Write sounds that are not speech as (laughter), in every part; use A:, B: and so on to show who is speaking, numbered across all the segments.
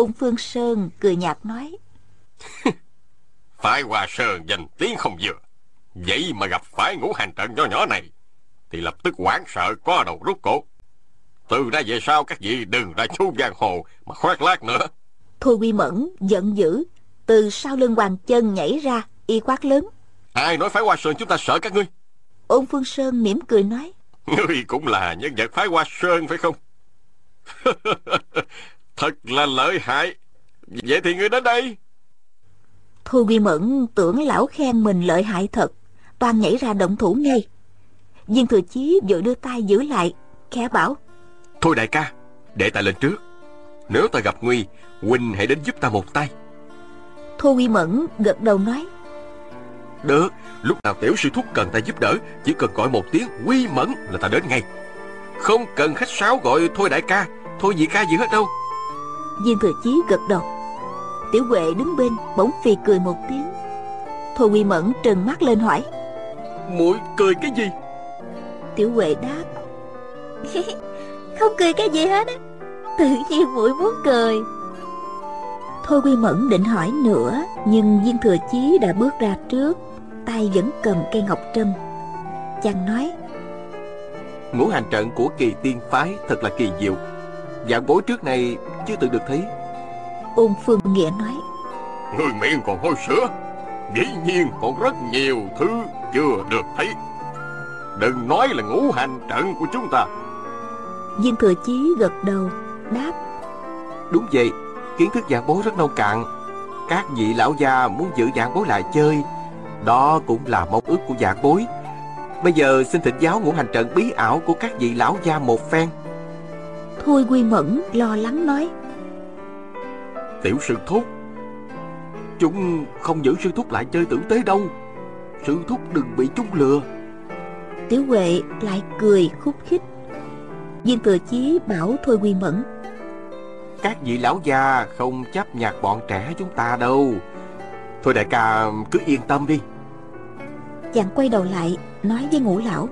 A: Ôn Phương Sơn cười nhạt nói. (laughs)
B: Phải Hoa Sơn danh tiếng không vừa. Vậy mà gặp phải ngũ hành trận nhỏ nhỏ này Thì lập tức hoảng sợ có đầu rút cổ. Từ ra về sau các vị đừng ra chu giang hồ Mà khoác lác nữa.
A: Thôi Quy Mẫn giận dữ Từ sau lưng Hoàng Chân nhảy ra Y quát lớn.
B: Ai nói phái Hoa Sơn chúng ta sợ các ngươi?
A: Ôn Phương Sơn mỉm cười nói. (laughs)
B: Ngươi cũng là nhân vật phái Hoa Sơn phải không (laughs) Thật là lợi hại. Vậy thì ngươi đến đây.
A: Thôi Quy Mẫn tưởng lão khen mình lợi hại thật Toàn nhảy ra động thủ ngay. Viên Thừa Chí vội đưa tay giữ lại Khẽ bảo
B: Thôi đại ca Để ta lên trước. Nếu ta gặp nguy Huynh hãy đến giúp ta một tay.
A: Thôi Quy Mẫn gật đầu nói
B: Được Lúc nào tiểu sư thúc cần ta giúp đỡ Chỉ cần gọi một tiếng quy mẫn là ta đến ngay. Không cần khách sáo gọi thôi đại ca Thôi gì ca gì hết đâu
A: Viên Thừa Chí gật đầu. Tiểu Huệ đứng bên bỗng phì cười một tiếng. Thôi Quy Mẫn trừng mắt lên hỏi.
B: Muội cười cái gì?
A: Tiểu Huệ đáp. (laughs) Không cười cái gì hết á. Tự nhiên muội muốn cười. Thôi Quy Mẫn định hỏi nữa Nhưng Viên Thừa Chí đã bước ra trước Tay vẫn cầm cây ngọc trâm. Chàng nói
C: Ngũ hành trận của kỳ tiên phái thật là kỳ diệu Dạng bối trước này chưa từng được thấy.
A: Ôn Phương Nghĩa nói.
B: Người miệng còn hôi sữa. Dĩ nhiên còn rất nhiều thứ chưa được thấy. Đừng nói là ngũ hành trận của chúng ta.
A: Viên Thừa Chí gật đầu Đáp.
C: Đúng vậy Kiến thức dạng bối rất nông cạn. Các vị lão gia muốn giữ dạng bối lại chơi Đó cũng là mong ước của dạng bối. Bây giờ xin thỉnh giáo ngũ hành trận bí ảo của các vị lão gia một phen
A: Thôi Quy Mẫn lo lắng nói.
C: Tiểu sư thúc Chúng không giữ sư thúc lại chơi tử tế đâu. Sư thúc đừng bị chúng lừa.
A: Tiểu Huệ lại cười khúc khích. Viên Thừa Chí bảo Thôi Quy Mẫn.
C: Các vị lão già không chấp nhặt bọn trẻ chúng ta đâu. Thôi đại ca cứ yên tâm đi.
A: Chàng quay đầu lại nói với ngũ lão.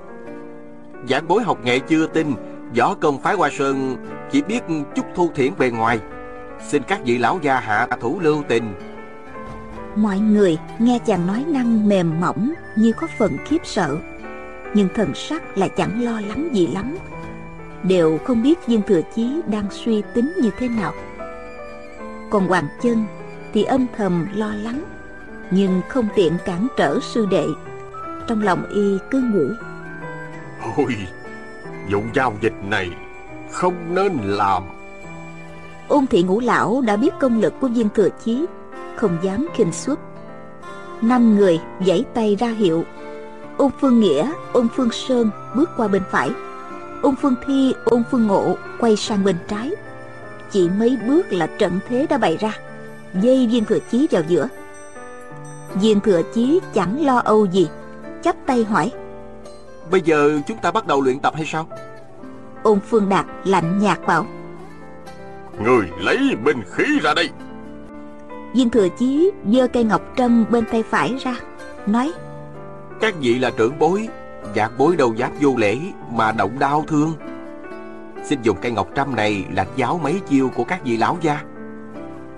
C: Giảng bối học nghệ chưa tin Võ công phái Hoa Sơn Chỉ biết chút thu thiển bề ngoài. Xin các vị lão gia hạ thủ lưu tình.
A: Mọi người nghe chàng nói năng mềm mỏng Như có phần khiếp sợ Nhưng thần sắc lại chẳng lo lắng gì lắm. Đều không biết viên thừa chí đang suy tính như thế nào. Còn Hoàng Chân thì âm thầm lo lắng Nhưng không tiện cản trở sư đệ. Trong lòng y cứ nghĩ
B: Ôi Vụ giao dịch này Không nên làm.
A: Ôn thị ngũ lão đã biết công lực của viên thừa chí Không dám khinh suất. Năm người giãy tay ra hiệu. Ôn phương nghĩa, ôn phương sơn bước qua bên phải. Ôn phương thi, ôn phương ngộ quay sang bên trái. Chỉ mấy bước là trận thế đã bày ra Dây viên thừa chí vào giữa. Viên thừa chí chẳng lo âu gì chắp tay hỏi.
C: Bây giờ chúng ta bắt đầu luyện tập hay sao?
A: Ôn phương đạt lạnh nhạt bảo.
B: Người lấy binh khí ra đây.
A: Viên thừa chí giơ cây ngọc trâm bên tay phải ra Nói.
C: Các vị là trưởng bối Giảng bối đâu dám vô lễ Mà động đau thương. Xin dùng cây ngọc trâm này là giáo mấy chiêu của các vị lão gia.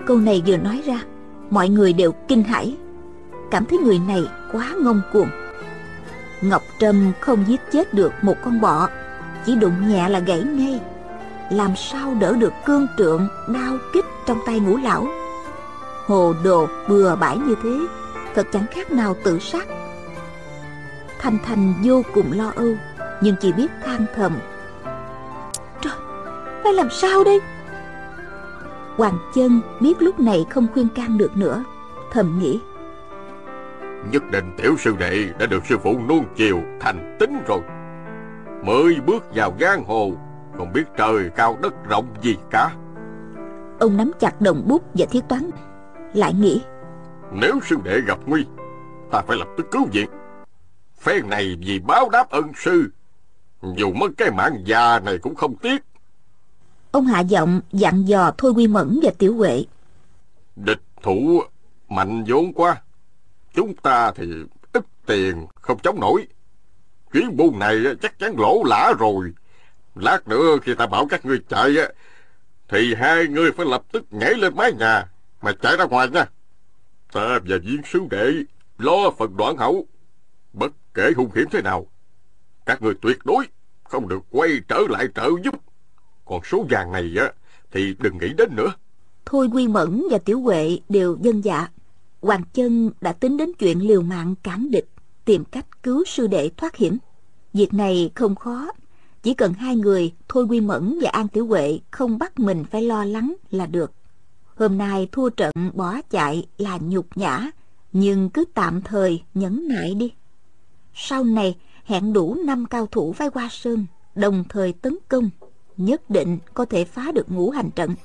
A: Câu này vừa nói ra Mọi người đều kinh hãi. Cảm thấy người này quá ngông cuồng Ngọc Trâm không giết chết được một con bọ Chỉ đụng nhẹ là gãy ngay. Làm sao đỡ được cương trượng Đao kích trong tay ngũ lão? Hồ đồ bừa bãi như thế Thật chẳng khác nào tự sát. Thanh Thanh vô cùng lo âu Nhưng chỉ biết than thầm. Trời, phải làm sao đây? Hoàng chân biết lúc này không khuyên can được nữa Thầm nghĩ.
B: Nhất định tiểu sư đệ đã được sư phụ nuông chiều thành tính rồi. Mới bước vào giang hồ Không biết trời cao đất rộng gì cả.
A: Ông nắm chặt đồng bút và thiết toán Lại nghĩ.
B: Nếu sư đệ gặp nguy Ta phải lập tức cứu viện. Phen này vì báo đáp ân sư Dù mất cái mạng già này cũng không tiếc.
A: Ông hạ giọng dặn dò Thôi Quy Mẫn và Tiểu Huệ.
B: Địch thủ mạnh vốn quá Chúng ta thì ít tiền, không chống nổi. Chuyến buôn này chắc chắn lỗ lã rồi. Lát nữa khi ta bảo các ngươi chạy Thì hai người phải lập tức nhảy lên mái nhà Mà chạy ra ngoài nha. Ta và viên sứ đệ Lo phần đoạn hậu. Bất kể hung hiểm thế nào, Các người tuyệt đối Không được quay trở lại trợ giúp. Còn số vàng này, á, Thì đừng nghĩ đến nữa.
A: Thôi Quy Mẫn và Tiểu Huệ đều dân dạ. Hoàng Chân đã tính đến chuyện liều mạng cảm địch, Tìm cách cứu sư đệ thoát hiểm. Việc này không khó. Chỉ cần hai người, Thôi Quy Mẫn và An Tiểu Huệ Không bắt mình phải lo lắng là được. Hôm nay thua trận bỏ chạy là nhục nhã, Nhưng cứ tạm thời nhẫn nại đi. Sau này, hẹn đủ năm cao thủ vai qua sơn, Đồng thời tấn công, Nhất định có thể phá được ngũ hành trận.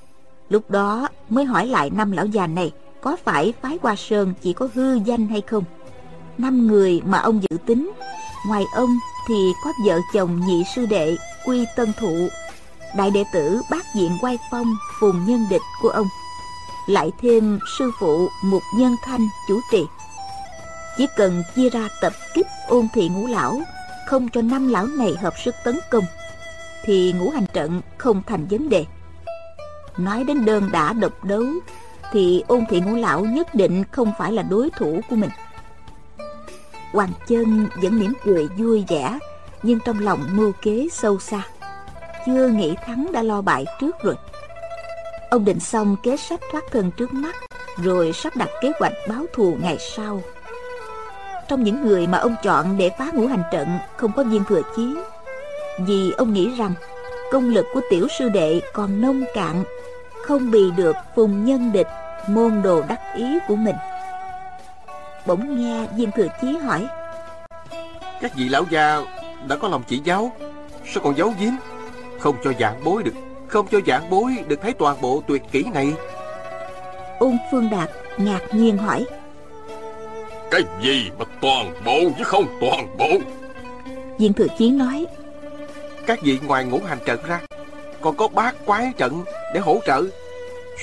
A: Lúc đó mới hỏi lại năm lão già này có phải phái hoa sơn chỉ có hư danh hay không? Năm người mà ông dự tính. Ngoài ông thì có vợ chồng nhị sư đệ Quy Tân Thụ. Đại đệ tử bác diện quay phong, Phùng nhân địch của ông. Lại thêm sư phụ Mục Nhân Thanh, chủ trì. Chỉ cần chia ra tập kích ôn thị ngũ lão, Không cho năm lão này hợp sức tấn công, Thì ngũ hành trận không thành vấn đề. Nói đến đơn đã độc đấu thì ôn thị ngũ lão nhất định không phải là đối thủ của mình. Hoàng chân vẫn mỉm cười vui vẻ, Nhưng trong lòng mưu kế sâu xa, Chưa nghĩ thắng đã lo bại trước rồi. Ông định xong kế sách thoát thân trước mắt, Rồi sắp đặt kế hoạch báo thù ngày sau. Trong những người mà ông chọn để phá ngũ hành trận, Không có viên thừa chí. Vì ông nghĩ rằng, Công lực của tiểu sư đệ còn nông cạn không bì được phùng nhân địch Môn đồ đắc ý của mình. Bỗng nghe viên thừa chí hỏi
C: Các vị lão gia đã có lòng chỉ giáo Sao còn giấu giếm? Không cho dạng bối được Không cho dạng bối được thấy toàn bộ tuyệt kỹ này.
A: Ôn phương đạt ngạc nhiên hỏi
B: Cái gì mà toàn bộ chứ không toàn bộ?
A: Viên thừa chí nói
C: Các vị ngoài ngũ hành trận ra Còn có bát quái trận để hỗ trợ.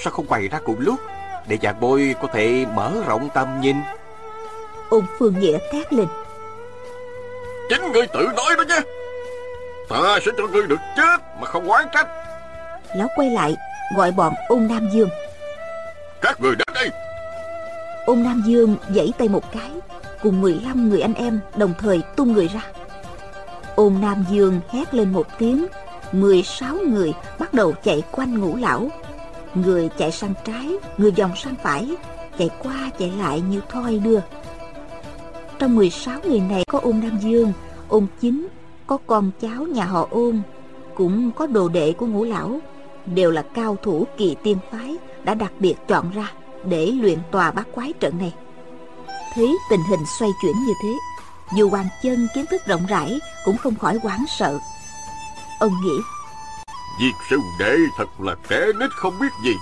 C: Sao không bày ra cùng lúc Để dạng bối có thể mở rộng tầm nhìn?
A: Ôn phương nghĩa thét lên.
B: Chính ngươi tự nói đó chứ Ta sẽ cho ngươi được chết mà không oán trách.
A: Lão quay lại gọi bọn ôn nam dương.
B: Các người đến đây.
A: Ôn nam dương giãy tay một cái cùng 15 người anh em đồng thời tung người ra. Ôn nam dương hét lên một tiếng 16 người bắt đầu chạy quanh ngũ lão người chạy sang trái người vòng sang phải chạy qua chạy lại như thoi đưa trong 16 người này có ôn Nam Dương, ôn Chính, có con cháu nhà họ ôn, cũng có đồ đệ của ngũ lão, đều là cao thủ kỳ tiên phái đã đặc biệt chọn ra để luyện tòa bát quái trận này. Thấy tình hình xoay chuyển như thế, dù Hoàng Chân kiến thức rộng rãi cũng không khỏi hoảng sợ. Ông nghĩ,
B: Việc sư đệ thật là trẻ nít không biết gì.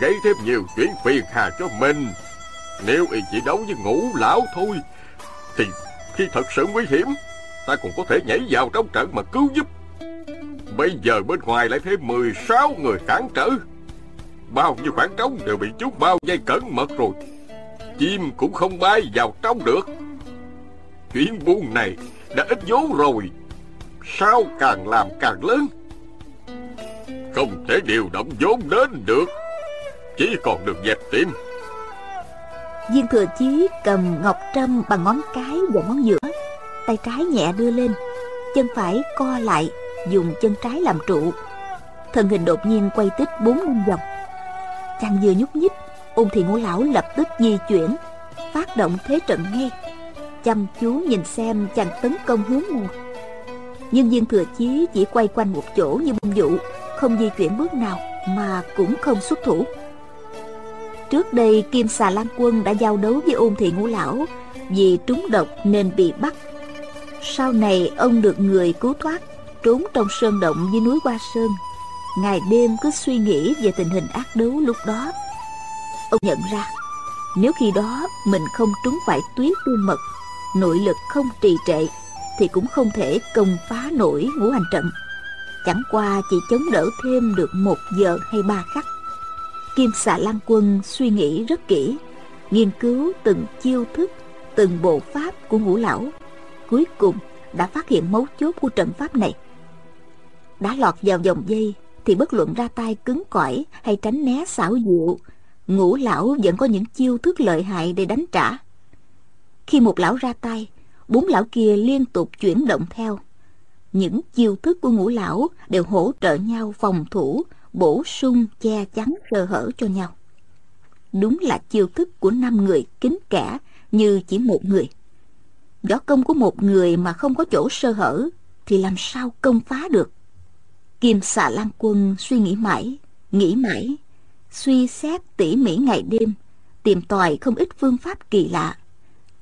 B: Gây thêm nhiều chuyện phiền hà cho mình. Nếu y chỉ đấu với ngũ lão thôi thì khi thật sự nguy hiểm Ta còn có thể nhảy vào trong trận mà cứu giúp. Bây giờ bên ngoài lại thêm 16 người cản trở. Bao nhiêu khoảng trống đều bị chút bao dây cẩn mật rồi. Chim cũng không bay vào trong được. Chuyện buôn này đã ít vốn rồi. Sao càng làm càng lớn? Không thể điều động vốn đến được, Chỉ còn được dẹp tim.
A: viên thừa chí cầm ngọc trâm bằng ngón cái và ngón giữa, tay trái nhẹ đưa lên, chân phải co lại, dùng chân trái làm trụ. Thân hình đột nhiên quay tích bốn năm vòng chàng vừa nhúc nhích ung thị ngũ lão lập tức di chuyển, phát động thế trận ngay. Chăm chú nhìn xem chàng tấn công hướng nào nhưng viên thừa chí chỉ quay quanh một chỗ như bông dụ, không di chuyển bước nào mà cũng không xuất thủ. Trước đây, Kim Xà Lan Quân đã giao đấu với ôn thị ngũ lão Vì trúng độc nên bị bắt. Sau này, ông được người cứu thoát, Trốn trong sơn động dưới núi Hoa Sơn. Ngày đêm cứ suy nghĩ về tình hình ác đấu lúc đó. Ông nhận ra, nếu khi đó mình không trúng phải tuyết u mật, nội lực không trì trệ thì cũng không thể công phá nổi ngũ hành trận. Chẳng qua chỉ chống đỡ thêm được một giờ hay ba khắc. Kim xà lan quân suy nghĩ rất kỹ, nghiên cứu từng chiêu thức, từng bộ pháp của ngũ lão. Cuối cùng đã phát hiện mấu chốt của trận pháp này. Đã lọt vào vòng dây thì bất luận ra tay cứng cỏi hay tránh né xảo diệu, ngũ lão vẫn có những chiêu thức lợi hại để đánh trả. Khi một lão ra tay bốn lão kia liên tục chuyển động theo. Những chiêu thức của ngũ lão đều hỗ trợ nhau phòng thủ, bổ sung, che chắn, sơ hở cho nhau. Đúng là chiêu thức của năm người kính kẻ như chỉ một người. Võ công của một người mà không có chỗ sơ hở thì làm sao công phá được? Kim xà lan quân suy nghĩ mãi nghĩ mãi, suy xét tỉ mỉ ngày đêm, tìm tòi không ít phương pháp kỳ lạ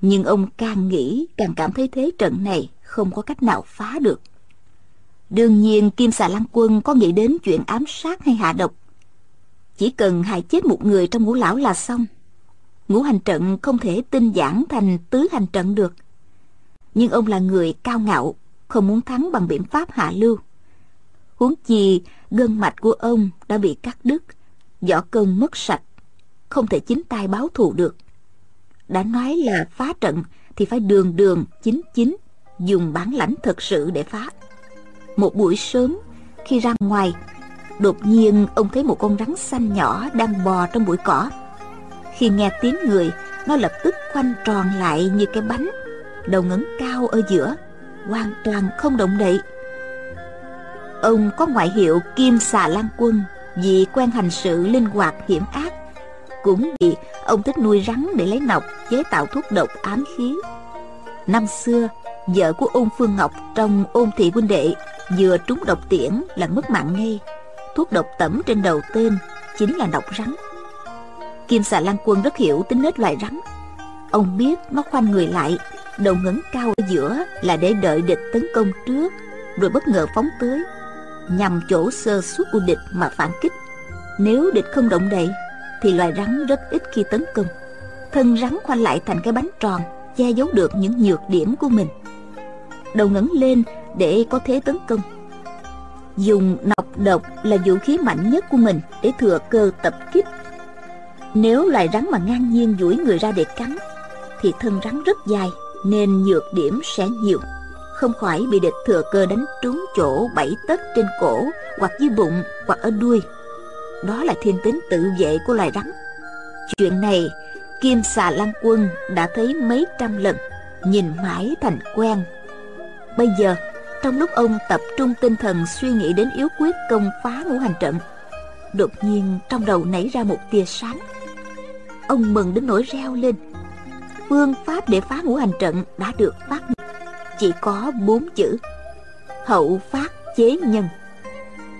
A: nhưng ông càng nghĩ, càng cảm thấy thế trận này không có cách nào phá được. Đương nhiên, kim xà lan quân có nghĩ đến chuyện ám sát hay hạ độc. Chỉ cần hại chết một người trong ngũ lão là xong. Ngũ hành trận không thể tinh giản thành tứ hành trận được. Nhưng ông là người cao ngạo, không muốn thắng bằng biện pháp hạ lưu. Huống chi, gân mạch của ông đã bị cắt đứt võ cân mất sạch, không thể chính tay báo thù được đã nói là phá trận thì phải đường đường chính chính dùng bản lãnh thật sự để phá. Một buổi sớm, khi ra ngoài, đột nhiên ông thấy một con rắn xanh nhỏ đang bò trong bụi cỏ. Khi nghe tiếng người, nó lập tức khoanh tròn lại như cái bánh, đầu ngẩng cao ở giữa, hoàn toàn không động đậy. Ông có ngoại hiệu kim xà lan quân vì quen hành sự linh hoạt hiểm ác cũng vì ông thích nuôi rắn để lấy nọc, chế tạo thuốc độc ám khí. Năm xưa, vợ của ôn phương ngọc trong ôn thị huynh đệ, vừa trúng độc tiễn là mất mạng ngay. Thuốc độc tẩm trên đầu tên chính là nọc rắn. Kim xà lan quân rất hiểu tính nết loài rắn. Ông biết nó khoanh người lại, đầu ngẩng cao ở giữa là để đợi địch tấn công trước, rồi bất ngờ phóng tới. Nhằm chỗ sơ suất của địch mà phản kích. Nếu địch không động đậy thì loài rắn rất ít khi tấn công. Thân rắn khoanh lại thành cái bánh tròn, che giấu được những nhược điểm của mình. Đầu ngẩng lên để có thế tấn công. Dùng nọc độc là vũ khí mạnh nhất của mình để thừa cơ tập kích. Nếu loài rắn mà ngang nhiên duỗi người ra để cắn, thì thân rắn rất dài, nên nhược điểm sẽ nhiều. Không khỏi bị địch thừa cơ đánh trúng chỗ bảy tấc trên cổ, hoặc dưới bụng, hoặc ở đuôi đó là thiên tính tự vệ của loài rắn. Chuyện này, kim xà lan quân đã thấy mấy trăm lần, nhìn mãi thành quen. Bây giờ, trong lúc ông tập trung tinh thần suy nghĩ đến yếu quyết công phá ngũ hành trận, đột nhiên trong đầu nảy ra một tia sáng. Ông mừng đến nỗi reo lên. Phương pháp để phá ngũ hành trận đã được phát chỉ có bốn chữ hậu phát chế nhân.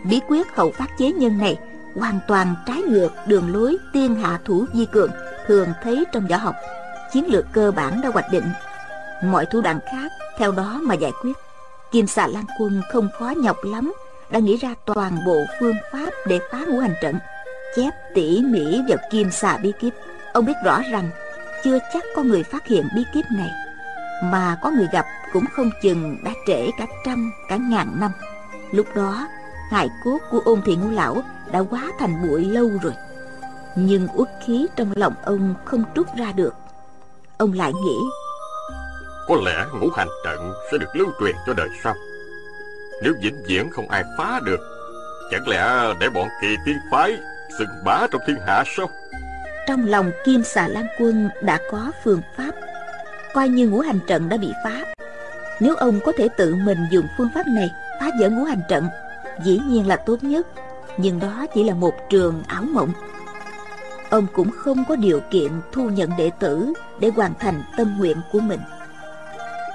A: Bí quyết hậu phát chế nhân này hoàn toàn trái ngược đường lối tiên hạ thủ di cường thường thấy trong võ học. Chiến lược cơ bản đã hoạch định. Mọi thủ đoạn khác theo đó mà giải quyết. Kim xà lan quân không khó nhọc lắm, đã nghĩ ra toàn bộ phương pháp để phá ngũ hành trận, chép tỉ mỉ vào kim xà bí kíp. Ông biết rõ rằng chưa chắc có người phát hiện bí kíp này, mà có người gặp cũng không chừng đã trễ cả trăm, cả ngàn năm. Lúc đó hài cốt của ôn thị ngũ lão đã quá thành bụi lâu rồi. Nhưng uất khí trong lòng ông không trút ra được. Ông lại nghĩ
B: có lẽ ngũ hành trận sẽ được lưu truyền cho đời sau. Nếu vĩnh viễn không ai phá được chẳng lẽ để bọn kỳ tiên phái xưng bá trong thiên hạ sao?
A: trong lòng kim xà lan quân đã có phương pháp. Coi như ngũ hành trận đã bị phá. Nếu ông có thể tự mình dùng phương pháp này phá vỡ ngũ hành trận dĩ nhiên là tốt nhất, nhưng đó chỉ là một trường ảo mộng. Ông cũng không có điều kiện thu nhận đệ tử để hoàn thành tâm nguyện của mình.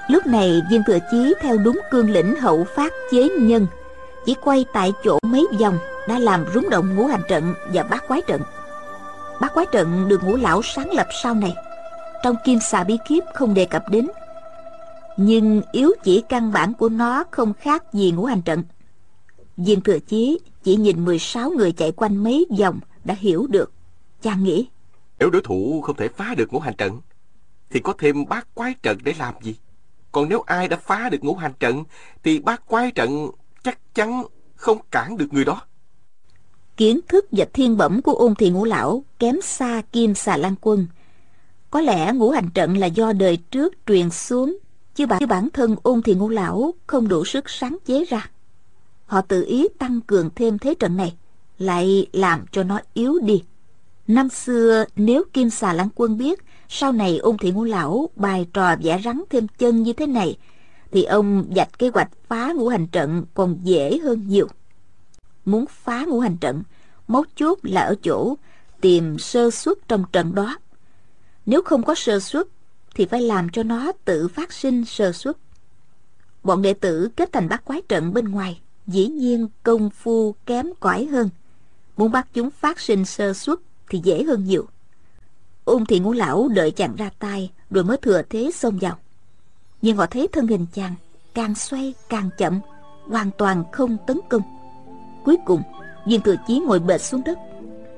A: Lúc này, viên thừa chí theo đúng cương lĩnh hậu phát chế nhân, chỉ quay tại chỗ mấy vòng đã làm rúng động ngũ hành trận và bát quái trận. Bát quái trận được ngũ lão sáng lập sau này. Trong kim xà bí kiếp không đề cập đến, nhưng yếu chỉ căn bản của nó không khác gì ngũ hành trận. Viên thừa chí chỉ nhìn 16 người chạy quanh mấy vòng đã hiểu được. Chàng nghĩ.
C: Nếu đối thủ không thể phá được ngũ hành trận, thì có thêm bát quái trận để làm gì? Còn nếu ai đã phá được ngũ hành trận, thì bát quái trận chắc chắn không cản được người đó.
A: Kiến thức và thiên bẩm của ôn thị ngũ lão kém xa kim xà lan quân. Có lẽ ngũ hành trận là do đời trước truyền xuống, chứ bản, chứ bản thân ôn thị ngũ lão không đủ sức sáng chế ra. Họ tự ý tăng cường thêm thế trận này, lại làm cho nó yếu đi. Năm xưa nếu Kim Xà Lan Quân biết sau này ôn thị ngũ lão bài trò vẽ rắn thêm chân như thế này thì ông dạch kế hoạch phá ngũ hành trận còn dễ hơn nhiều. Muốn phá ngũ hành trận, mấu chốt là ở chỗ tìm sơ suất trong trận đó. Nếu không có sơ suất thì phải làm cho nó tự phát sinh sơ suất. Bọn đệ tử kết thành bát quái trận bên ngoài dĩ nhiên công phu kém cỏi hơn. Muốn bắt chúng phát sinh sơ suất thì dễ hơn nhiều. Ung thị ngũ lão đợi chàng ra tay rồi mới thừa thế xông vào. Nhưng họ thấy thân hình chàng càng xoay càng chậm, hoàn toàn không tấn công. Cuối cùng, viên thừa chí ngồi bệt xuống đất,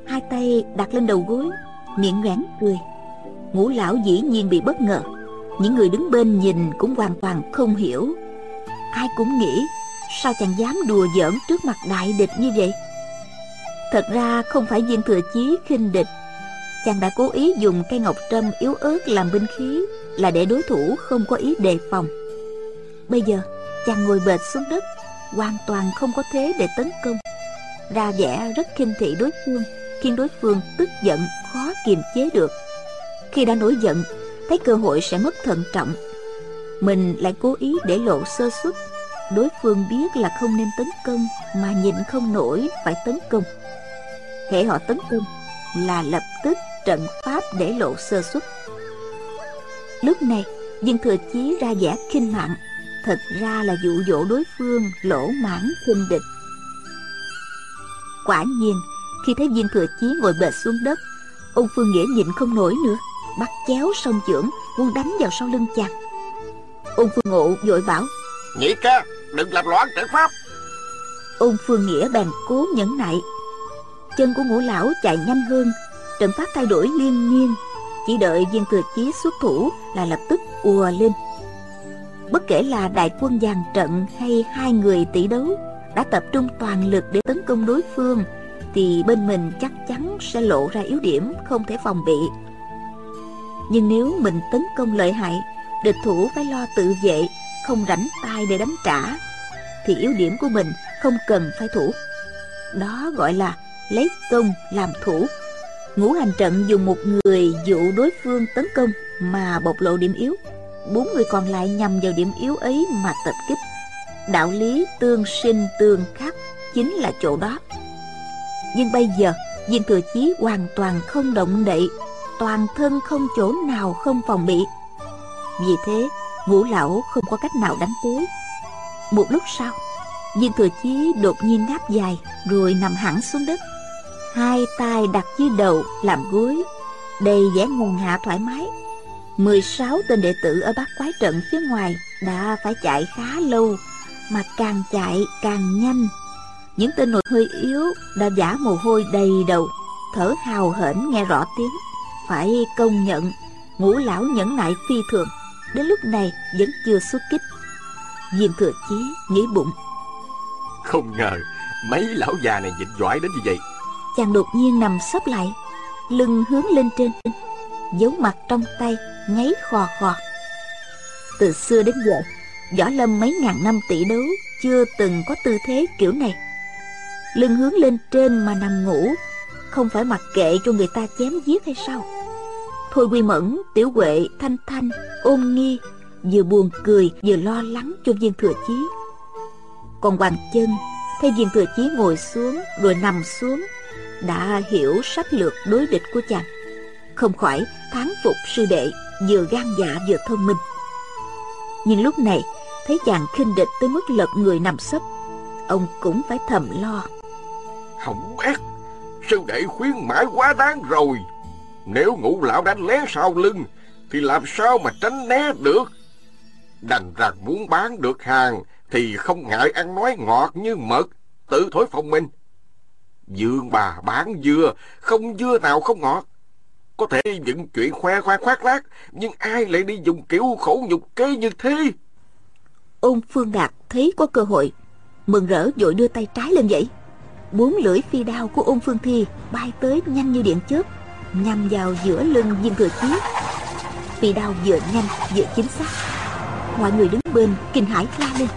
A: hai tay đặt lên đầu gối, miệng nhoẻn cười. Ngũ lão dĩ nhiên bị bất ngờ. Những người đứng bên nhìn cũng hoàn toàn không hiểu. Ai cũng nghĩ sao chàng dám đùa giỡn trước mặt đại địch như vậy? Thật ra không phải viên thừa chí khinh địch. Chàng đã cố ý dùng cây ngọc trâm yếu ớt làm binh khí Là để đối thủ không có ý đề phòng. Bây giờ, chàng ngồi bệt xuống đất, Hoàn toàn không có thế để tấn công. Ra vẻ rất khinh thị đối phương, Khiến đối phương tức giận, khó kiềm chế được. Khi đã nổi giận, Thấy cơ hội sẽ mất thận trọng. Mình lại cố ý để lộ sơ suất. Đối phương biết là không nên tấn công, Mà nhịn không nổi, phải tấn công. Hễ họ tấn công Là lập tức trận pháp để lộ sơ xuất. Lúc này, Viên thừa chí ra vẻ khinh mạng. Thật ra là dụ dỗ đối phương Lỗ mãn khinh địch. Quả nhiên, Khi thấy viên thừa chí ngồi bệt xuống đất, Ông Phương Nghĩa nhịn không nổi nữa, Bắt chéo song trưởng, Muốn đánh vào sau lưng chàng. Ông Phương Ngộ vội bảo
B: Nhị ca đừng làm loạn trận pháp.
A: Ôn Phương Nghĩa bèn cố nhẫn nại. Chân của ngũ lão chạy nhanh hơn, Trận pháp thay đổi liên miên. Chỉ đợi viên thừa chí xuất thủ Là lập tức ùa lên. Bất kể là đại quân dàn trận Hay hai người tỷ đấu, Đã tập trung toàn lực để tấn công đối phương, Thì bên mình chắc chắn sẽ lộ ra yếu điểm Không thể phòng bị. Nhưng nếu mình tấn công lợi hại, Địch thủ phải lo tự vệ không rảnh tay để đánh trả, thì yếu điểm của mình không cần phải thủ. Đó gọi là lấy công làm thủ. Ngũ hành trận dùng một người dụ đối phương tấn công mà bộc lộ điểm yếu. Bốn người còn lại nhằm vào điểm yếu ấy mà tập kích. Đạo lý tương sinh tương khắc chính là chỗ đó. Nhưng bây giờ, viên thừa chí hoàn toàn không động đậy, toàn thân không chỗ nào không phòng bị. Vì thế ngũ lão không có cách nào đánh tới. Một lúc sau, viên thừa chí đột nhiên ngáp dài rồi nằm hẳn xuống đất. Hai tay đặt dưới đầu làm gối, đầy vẻ nguồn hạ thoải mái. 16 tên đệ tử ở bát quái trận phía ngoài đã phải chạy khá lâu, mà càng chạy càng nhanh. Những tên nội hơi yếu đã giả mồ hôi đầy đầu, thở hào hển nghe rõ tiếng. Phải công nhận, ngũ lão nhẫn nại phi thường đến lúc này vẫn chưa xuất kích. Viên thừa chí nghĩ bụng.
C: Không ngờ mấy lão già này nhịn giỏi đến như vậy.
A: Chàng đột nhiên nằm sấp lại lưng hướng lên trên giấu mặt trong tay nháy khò khò. Từ xưa đến giờ võ lâm mấy ngàn năm tỷ đấu chưa từng có tư thế kiểu này. Lưng hướng lên trên mà nằm ngủ không phải mặc kệ cho người ta chém giết hay sao Thôi Quy Mẫn, Tiểu Huệ, Thanh Thanh, ôm nghi Vừa buồn cười vừa lo lắng cho viên thừa chí. Còn Hoàng Chân Thấy viên thừa chí ngồi xuống rồi nằm xuống Đã hiểu sách lược đối địch của chàng. Không khỏi thán phục sư đệ Vừa gan dạ vừa thông minh. Nhưng lúc này Thấy chàng khinh địch tới mức lật người nằm sấp Ông cũng phải thầm lo.
B: Hỏng ác Sư đệ khuyến mãi quá đáng rồi nếu ngũ lão đánh lén sau lưng Thì làm sao mà tránh né được Đành rằng muốn bán được hàng Thì không ngại ăn nói ngọt như mật
C: tự thối phòng mình. Dương bà bán dưa, không dưa nào không ngọt. Có thể những chuyện khoe khoang khoác lác, nhưng ai lại đi dùng kiểu khổ nhục kế như thế?
A: Ôn Phương Đạt thấy có cơ hội, mừng rỡ vội đưa tay trái lên vậy. Bốn lưỡi phi đao của ôn Phương Thi bay tới nhanh như điện chớp, nhằm vào giữa lưng viên thừa chí. bị đau vừa nhanh vừa chính xác. Mọi người đứng bên kinh hãi la lên.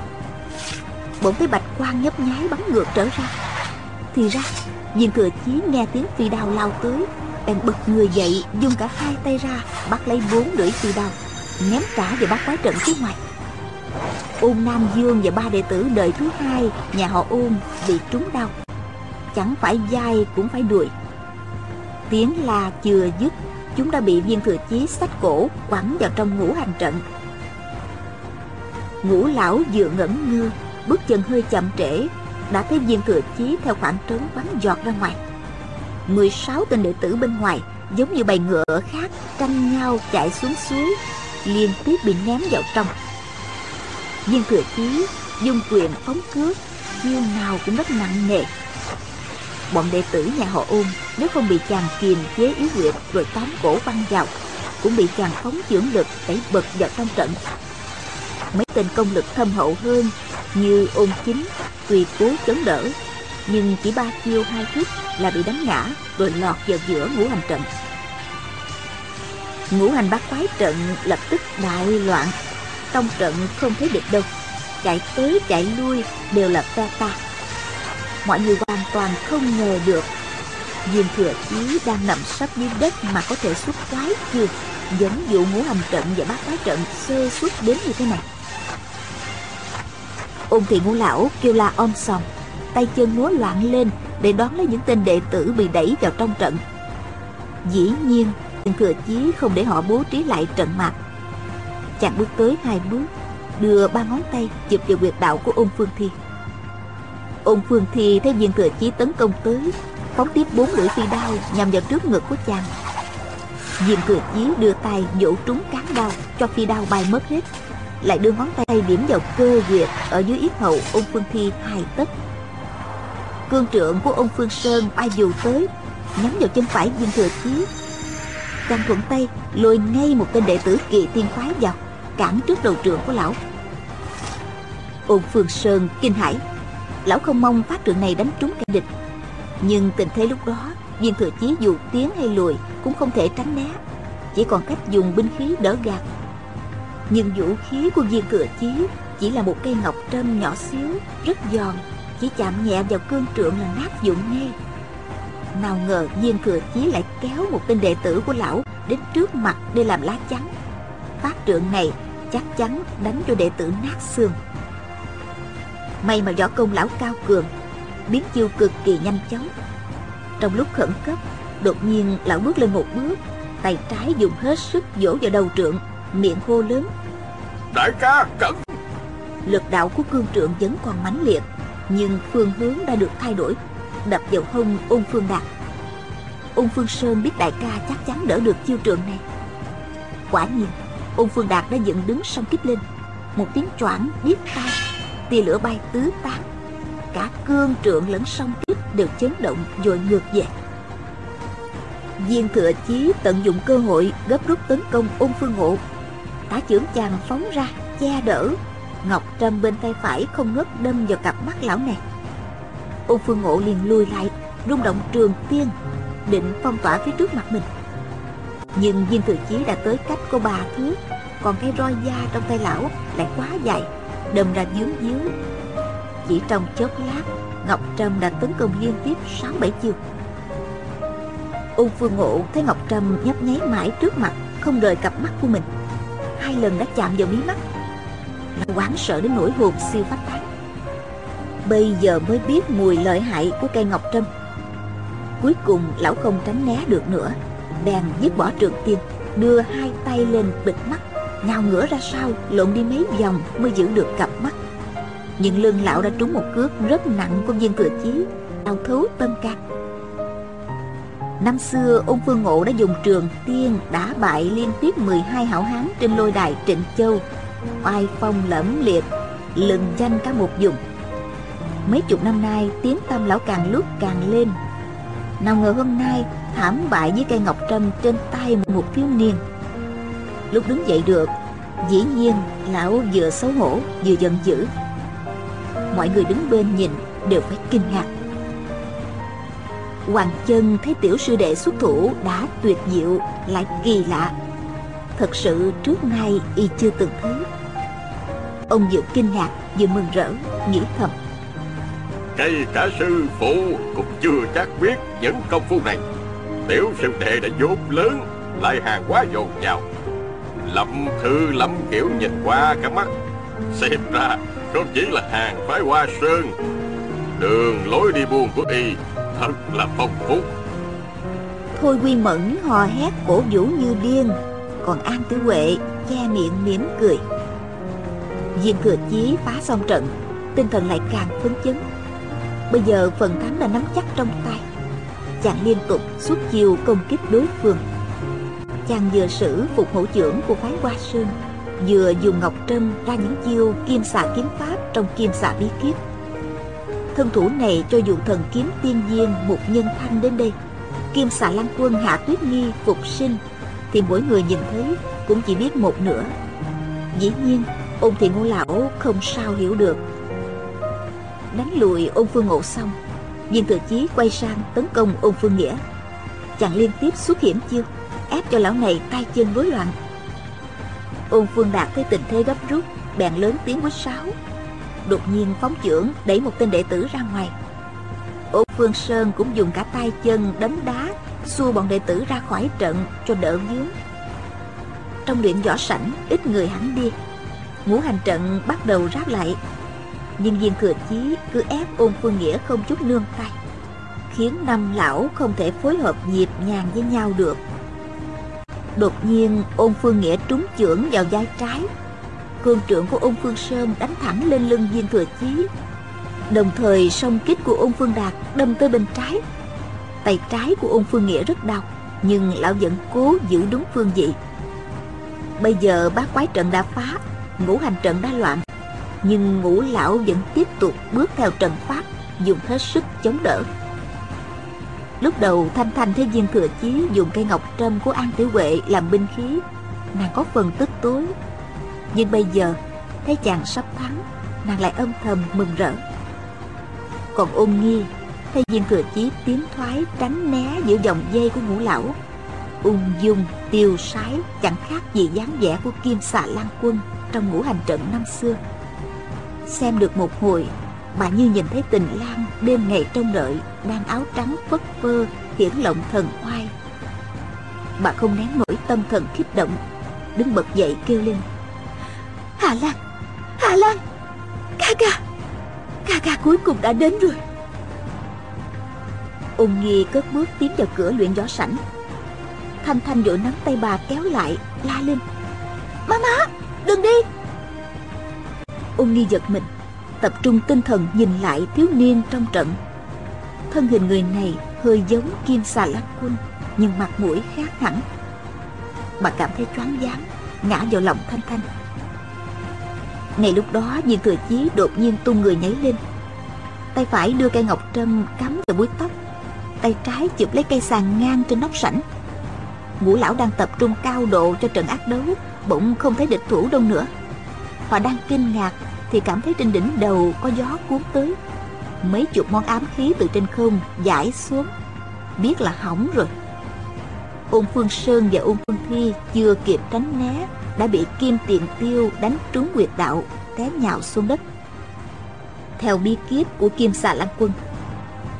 A: Bỗng thấy bạch quang nhấp nháy bắn ngược trở ra. Thì ra, viên thừa chí nghe tiếng phi đao lao tới, bèn bật người dậy, dùng cả hai tay ra bắt lấy bốn lưỡi phi đao, ném trả về bát quái trận phía ngoài. Ôn Nam Dương và ba đệ tử đời thứ hai nhà họ Ôn bị trúng đau. Chẳng phải dai cũng phải đuổi. Tiếng la chưa dứt, chúng đã bị viên thừa chí sách cổ quẳng vào trong ngũ hành trận. Ngũ lão vừa ngẩn ngơ, bước chân hơi chậm trễ, đã thấy viên thừa chí theo khoảng trống bắn giọt ra ngoài. 16 tên đệ tử bên ngoài giống như bầy ngựa khác tranh nhau chạy xuống suối, liên tiếp bị ném vào trong. Viên thừa chí dung quyền phóng cước chiêu nào cũng rất nặng nề bọn đệ tử nhà họ ôn nếu không bị chàng kiềm chế yếu huyệt rồi tóm cổ băng vào, cũng bị chàng phóng dưỡng lực đẩy bật vào trong trận. Mấy tên công lực thâm hậu hơn như ôn chính tuy cố chống đỡ nhưng chỉ ba chiêu hai thức là bị đánh ngã rồi lọt vào giữa ngũ hành trận. Ngũ hành bát quái trận lập tức đại loạn, trong trận không thấy địch đâu, chạy tới chạy lui đều là phe ta mọi người hoàn toàn không ngờ được. Viên thừa chí đang nằm sắp dưới đất mà có thể xuất quái chưa dẫn dụ ngũ hành trận và bát quái trận sơ xuất đến như thế này. Ôn thị ngũ lão kêu la om sòm, tay chân múa loạn lên để đón lấy những tên đệ tử bị đẩy vào trong trận. Dĩ nhiên, viên thừa chí không để họ bố trí lại trận mạc. Chàng bước tới hai bước, đưa ba ngón tay chụp vào quyệt đạo của ôn phương thiên ôn phương thi thấy viên thừa chí tấn công tới phóng tiếp bốn lưỡi phi đao nhằm vào trước ngực của chàng. Viên thừa chí đưa tay vỗ trúng cán đao cho phi đao bay mất hết lại đưa ngón tay điểm vào cơ huyệt ở dưới yết hậu, ôn phương thi hai tấc cương trượng của ôn phương sơn bay dù tới nhắm vào chân phải viên thừa chí. Chàng thuận tay lôi ngay một tên đệ tử kỳ tiên khoái vào cản trước đầu trượng của lão. Ôn phương sơn kinh hãi lão không mong phát trượng này đánh trúng kẻ địch. Nhưng tình thế lúc đó, viên thừa chí dù tiến hay lùi cũng không thể tránh né. Chỉ còn cách dùng binh khí đỡ gạt. Nhưng vũ khí của viên thừa chí chỉ là một cây ngọc trâm nhỏ xíu, rất giòn, chỉ chạm nhẹ vào cương trượng là nát dụng ngay. Nào ngờ viên thừa chí lại kéo một tên đệ tử của lão đến trước mặt để làm lá chắn. Phát trượng này chắc chắn đánh cho đệ tử nát xương may mà võ công lão cao cường biến chiêu cực kỳ nhanh chóng. Trong lúc khẩn cấp đột nhiên lão bước lên một bước tay trái dùng hết sức vỗ vào đầu trượng miệng hô lớn.
B: Đại ca cẩn
A: lực đạo của cương trượng vẫn còn mãnh liệt nhưng phương hướng đã được thay đổi. Đập vào hông ôn phương đạt. Ôn phương sơn biết đại ca chắc chắn đỡ được chiêu trượng này. Quả nhiên ôn phương đạt đã dựng đứng song kích lên. Một tiếng choảng biết tai tia lửa bay tứ tán. Cả cương trượng lẫn song kích đều chấn động rồi ngược về. Viên thừa chí tận dụng cơ hội gấp rút tấn công ôn phương ngộ tá trưởng chàng phóng ra, che đỡ. Ngọc trâm bên tay phải không ngớt đâm vào cặp mắt lão này. Ôn phương ngộ liền lùi lại, rung động trường tiên, định phong tỏa phía trước mặt mình. Nhưng viên thừa chí đã tới cách cô bà thứ, còn cái roi da trong tay lão lại quá dài đâm ra dướng díu chỉ trong chốc lát, ngọc trâm đã tấn công liên tiếp sáu bảy chiêu ôn phương ngộ thấy ngọc trâm nhấp nháy mãi trước mặt, không rời cặp mắt của mình. Hai lần đã chạm vào mí mắt. Nó quán sợ đến nỗi hồn siêu phách tán. Bây giờ mới biết mùi lợi hại của cây ngọc trâm. Cuối cùng, lão không tránh né được nữa, bèn dứt bỏ trường tiên, đưa hai tay lên bịt mắt nhào ngửa ra sau, lộn đi mấy vòng mới giữ được cặp mắt. Nhưng lưng lão đã trúng một cước rất nặng của viên thừa chí, đau thấu tâm can. Năm xưa, ông phương ngộ đã dùng trường tiên đã bại liên tiếp 12 hảo hán trên lôi đài trịnh châu. Oai phong lẫm liệt lừng danh cả một vùng. Mấy chục năm nay, tiếng tâm lão càng lúc càng lên. Nào ngờ hôm nay, thảm bại với cây ngọc trâm trên tay một thiếu niên. Lúc đứng dậy được. Dĩ nhiên, lão vừa xấu hổ, vừa giận dữ. Mọi người đứng bên nhìn, đều phải kinh ngạc. Hoàng chân thấy tiểu sư đệ xuất thủ đã tuyệt diệu, lại kỳ lạ. Thật sự trước nay y chưa từng thấy. Ông vừa kinh ngạc, vừa mừng rỡ, Nghĩ thầm.
B: Ngay cả sư phụ cũng chưa chắc biết những công phu này. Tiểu sư đệ đã vốn lớn, Lại hàng quá dồn dào Lâm thư lắm kiểu nhìn qua cả mắt. Xem ra không chỉ là hàng phái hoa sơn. Đường lối đi buôn của y Thật là phong phú.
A: Thôi Quy Mẫn hò hét cổ vũ như điên. Còn An Tử Huệ che miệng mỉm cười. Viên thừa chí phá xong trận, Tinh thần lại càng phấn chấn. Bây giờ phần thắng đã nắm chắc trong tay. Chàng liên tục suốt chiều công kích đối phương. Chàng vừa sử phục hữu trưởng của phái Hoa Sơn, Vừa dùng ngọc trâm ra những chiêu kim xà kiếm pháp trong kim xà bí kíp. Thân thủ này cho dù thần kiếm tiên viên một nhân thanh đến đây, Kim xà lan quân hạ tuyết nghi phục sinh, Thì mỗi người nhìn thấy cũng chỉ biết một nửa. Dĩ nhiên, ông thị ngô lão không sao hiểu được. Đánh lùi ông phương ngộ xong Viên thừa chí quay sang tấn công ông phương nghĩa. Chàng liên tiếp xuất hiểm chiêu. Ép cho lão này tay chân rối loạn. Ôn phương đạt thấy tình thế gấp rút, Bèn lớn tiếng quýt sáo. Đột nhiên phóng trưởng đẩy một tên đệ tử ra ngoài. Ôn phương sơn cũng dùng cả tay chân đấm đá, Xua bọn đệ tử ra khỏi trận cho đỡ vướng. Trong luyện võ sảnh, ít người hẳn đi. Ngũ hành trận bắt đầu ráp lại. Nhưng viên thừa chí cứ ép ôn phương nghĩa không chút nương tay, khiến năm lão không thể phối hợp nhịp nhàng với nhau được đột nhiên, ôn phương nghĩa trúng chưởng vào vai trái. Cương trưởng của ôn phương sơn đánh thẳng lên lưng viên thừa chí. Đồng thời, song kích của ôn phương đạt đâm tới bên trái. Tay trái của ôn phương nghĩa rất đau, nhưng lão vẫn cố giữ đúng phương vị. Bây giờ bác quái trận đã phá, ngũ hành trận đã loạn. Nhưng ngũ lão vẫn tiếp tục bước theo trận pháp, dùng hết sức chống đỡ lúc đầu thanh thanh thấy viên thừa chí dùng cây ngọc trâm của an tiểu huệ làm binh khí, nàng có phần tức tối. Nhưng bây giờ, thấy chàng sắp thắng, nàng lại âm thầm mừng rỡ. Còn ôn nghi, thấy viên thừa chí tiến thoái tránh né giữa dòng dây của ngũ lão. Ung dung, tiêu sái, chẳng khác gì dáng vẻ của kim xà lan quân trong ngũ hành trận năm xưa. Xem được một hồi bà như nhìn thấy tình lang, đêm ngày trông đợi, đang áo trắng phất phơ, hiển lộng thần oai. Bà không nén nổi tâm thần kích động, đứng bật dậy kêu lên. Hà lan hà lan, ca ca ca ca cuối cùng đã đến rồi. Ôn nghi cất bước tiến vào cửa luyện võ sảnh. Thanh thanh vội nắm tay bà kéo lại, la lên. Má má, đừng đi. Ôn nghi giật mình tập trung tinh thần nhìn lại thiếu niên trong trận. Thân hình người này hơi giống kim xà Lắc quân, nhưng mặt mũi khác hẳn bà cảm thấy choáng váng, ngã vào lòng thanh thanh. Ngay lúc đó, viên thừa chí đột nhiên tung người nhảy lên. Tay phải đưa cây ngọc trâm cắm vào búi tóc, tay trái chụp lấy cây sàn ngang trên nóc sảnh. Ngũ lão đang tập trung cao độ cho trận ác đấu, bỗng không thấy địch thủ đâu nữa. Họ đang kinh ngạc thì cảm thấy trên đỉnh đầu có gió cuốn tới. Mấy chục món ám khí từ trên không giải xuống. Biết là hỏng rồi. Ôn phương sơn và ôn phương thi chưa kịp tránh né, đã bị kim tiền tiêu đánh trúng quyệt đạo, té nhào xuống đất. Theo bí kíp của kim xà lan quân,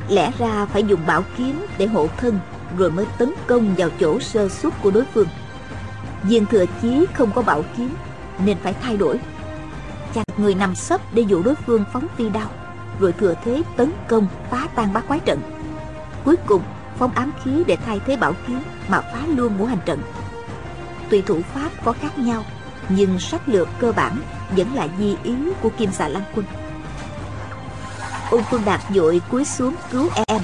A: lẽ ra phải dùng bảo kiếm để hộ thân rồi mới tấn công vào chỗ sơ suất của đối phương. Viên thừa chí không có bảo kiếm, nên phải thay đổi chàng người nằm sấp để dụ đối phương phóng phi đao, rồi thừa thế tấn công phá tan bát quái trận. Cuối cùng, phóng ám khí để thay thế bảo kiếm mà phá luôn ngũ hành trận. Tùy thủ pháp có khác nhau, nhưng sách lược cơ bản vẫn là di ý của kim xà lan quân. Ôn phương đạt vội cúi xuống cứu em,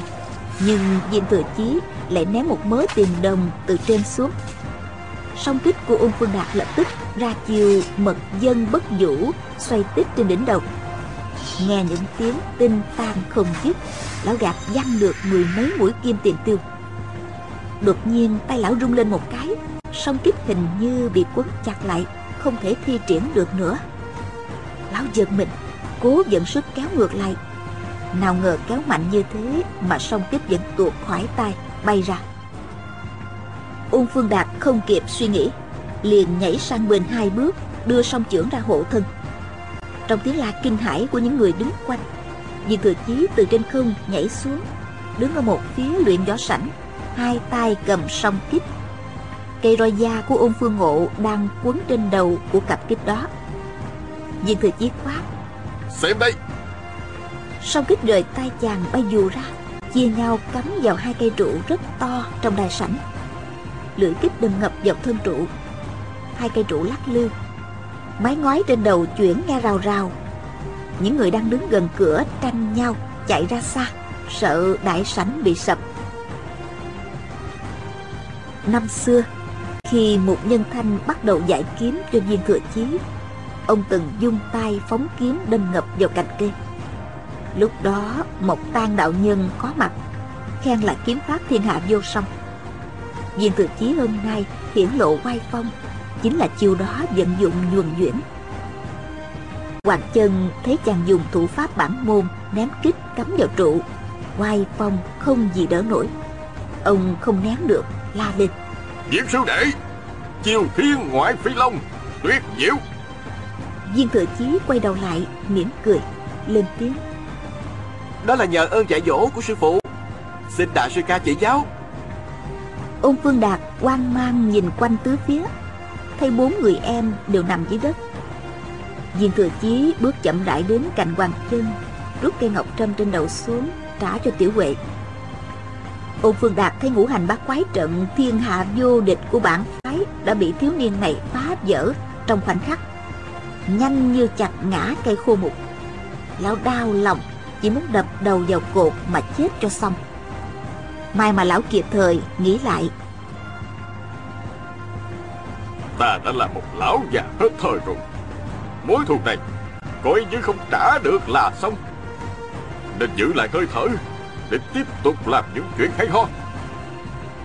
A: nhưng diên thừa chí lại ném một mớ tiền đồng từ trên xuống song kích của ung phương đạt lập tức ra chiều, mật dân bất vũ, xoay tích trên đỉnh đầu. Nghe những tiếng tinh tan không dứt, lão gạt văng được mười mấy mũi kim tiền tiêu. Đột nhiên, tay lão rung lên một cái, song kích hình như bị quấn chặt lại, không thể thi triển được nữa. Lão giật mình, cố dẫn sức kéo ngược lại. Nào ngờ kéo mạnh như thế mà song kích vẫn tuột khỏi tay, bay ra ung phương đạt không kịp suy nghĩ liền nhảy sang bên hai bước đưa song chưởng ra hộ thân. Trong tiếng la kinh hãi của những người đứng quanh viên thừa chí từ trên không nhảy xuống đứng ở một phía luyện võ sảnh hai tay cầm song kích. Cây roi da của ôn phương ngộ đang quấn trên đầu của cặp kích đó. Viên thừa chí quát
B: xem đây!
A: Song kích rời tay chàng bay dù ra chia nhau cắm vào hai cây trụ rất to trong đài sảnh lưỡi kích đâm ngập vào thân trụ. Hai cây trụ lắc lư. Mái ngói trên đầu chuyển nghe rào rào. Những người đang đứng gần cửa tranh nhau chạy ra xa, sợ đại sảnh bị sập. Năm xưa, khi một nhân thanh bắt đầu giải kiếm cho viên thừa chí, ông từng dung tay phóng kiếm đâm ngập vào cành cây. Lúc đó, một tan đạo nhân có mặt, khen là kiếm pháp thiên hạ vô song viên thừa chí hôm nay hiển lộ oai phong chính là chiêu đó vận dụng nhuần nhuyễn hoàng chân thấy chàng dùng thủ pháp bản môn ném kích cắm vào trụ oai phong không gì đỡ nổi. Ông không nén được la lên.
B: Diệp sư đệ Chiêu thiên ngoại phi long Tuyệt diệu.
A: Viên thừa chí quay đầu lại mỉm cười lên tiếng.
C: Đó là nhờ ơn dạy dỗ của sư phụ. Xin đại sư ca chỉ giáo
A: ôn phương đạt hoang mang nhìn quanh tứ phía. Thấy bốn người em đều nằm dưới đất. Viên thừa chí bước chậm rãi đến cạnh hoàng chân, rút cây ngọc trâm trên đầu xuống, trả cho tiểu huệ. Ôn phương đạt thấy ngũ hành bát quái trận, thiên hạ vô địch của bản phái đã bị thiếu niên này phá vỡ trong khoảnh khắc. Nhanh như chặt ngã cây khô mục. Lão đau lòng, chỉ muốn đập đầu vào cột mà chết cho xong may mà lão kịp thời nghĩ lại.
B: Ta đã là một lão già hết thời rồi. Mối thù này Coi như không trả được là xong. Nên giữ lại hơi thở Để tiếp tục làm những chuyện hay ho.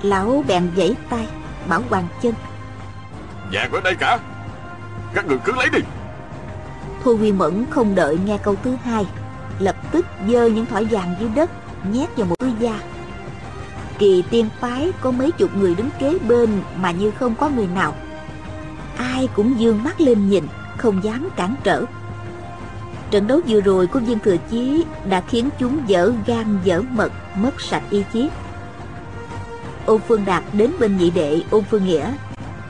A: Lão bèn giãy tay bảo hoàng chân.
B: Vàng ở đây cả. Các người cứ lấy đi.
A: Thôi Quy Mẫn không đợi nghe câu thứ hai Lập tức dơ những thỏi vàng dưới đất Nhét vào một túi da Kỳ tiên phái có mấy chục người đứng kế bên Mà như không có người nào. Ai cũng dương mắt lên nhìn, Không dám cản trở. Trận đấu vừa rồi của viên thừa chí Đã khiến chúng dở gan dở mật, Mất sạch ý chí. Ôn Phương Đạt đến bên nhị đệ Ôn Phương Nghĩa.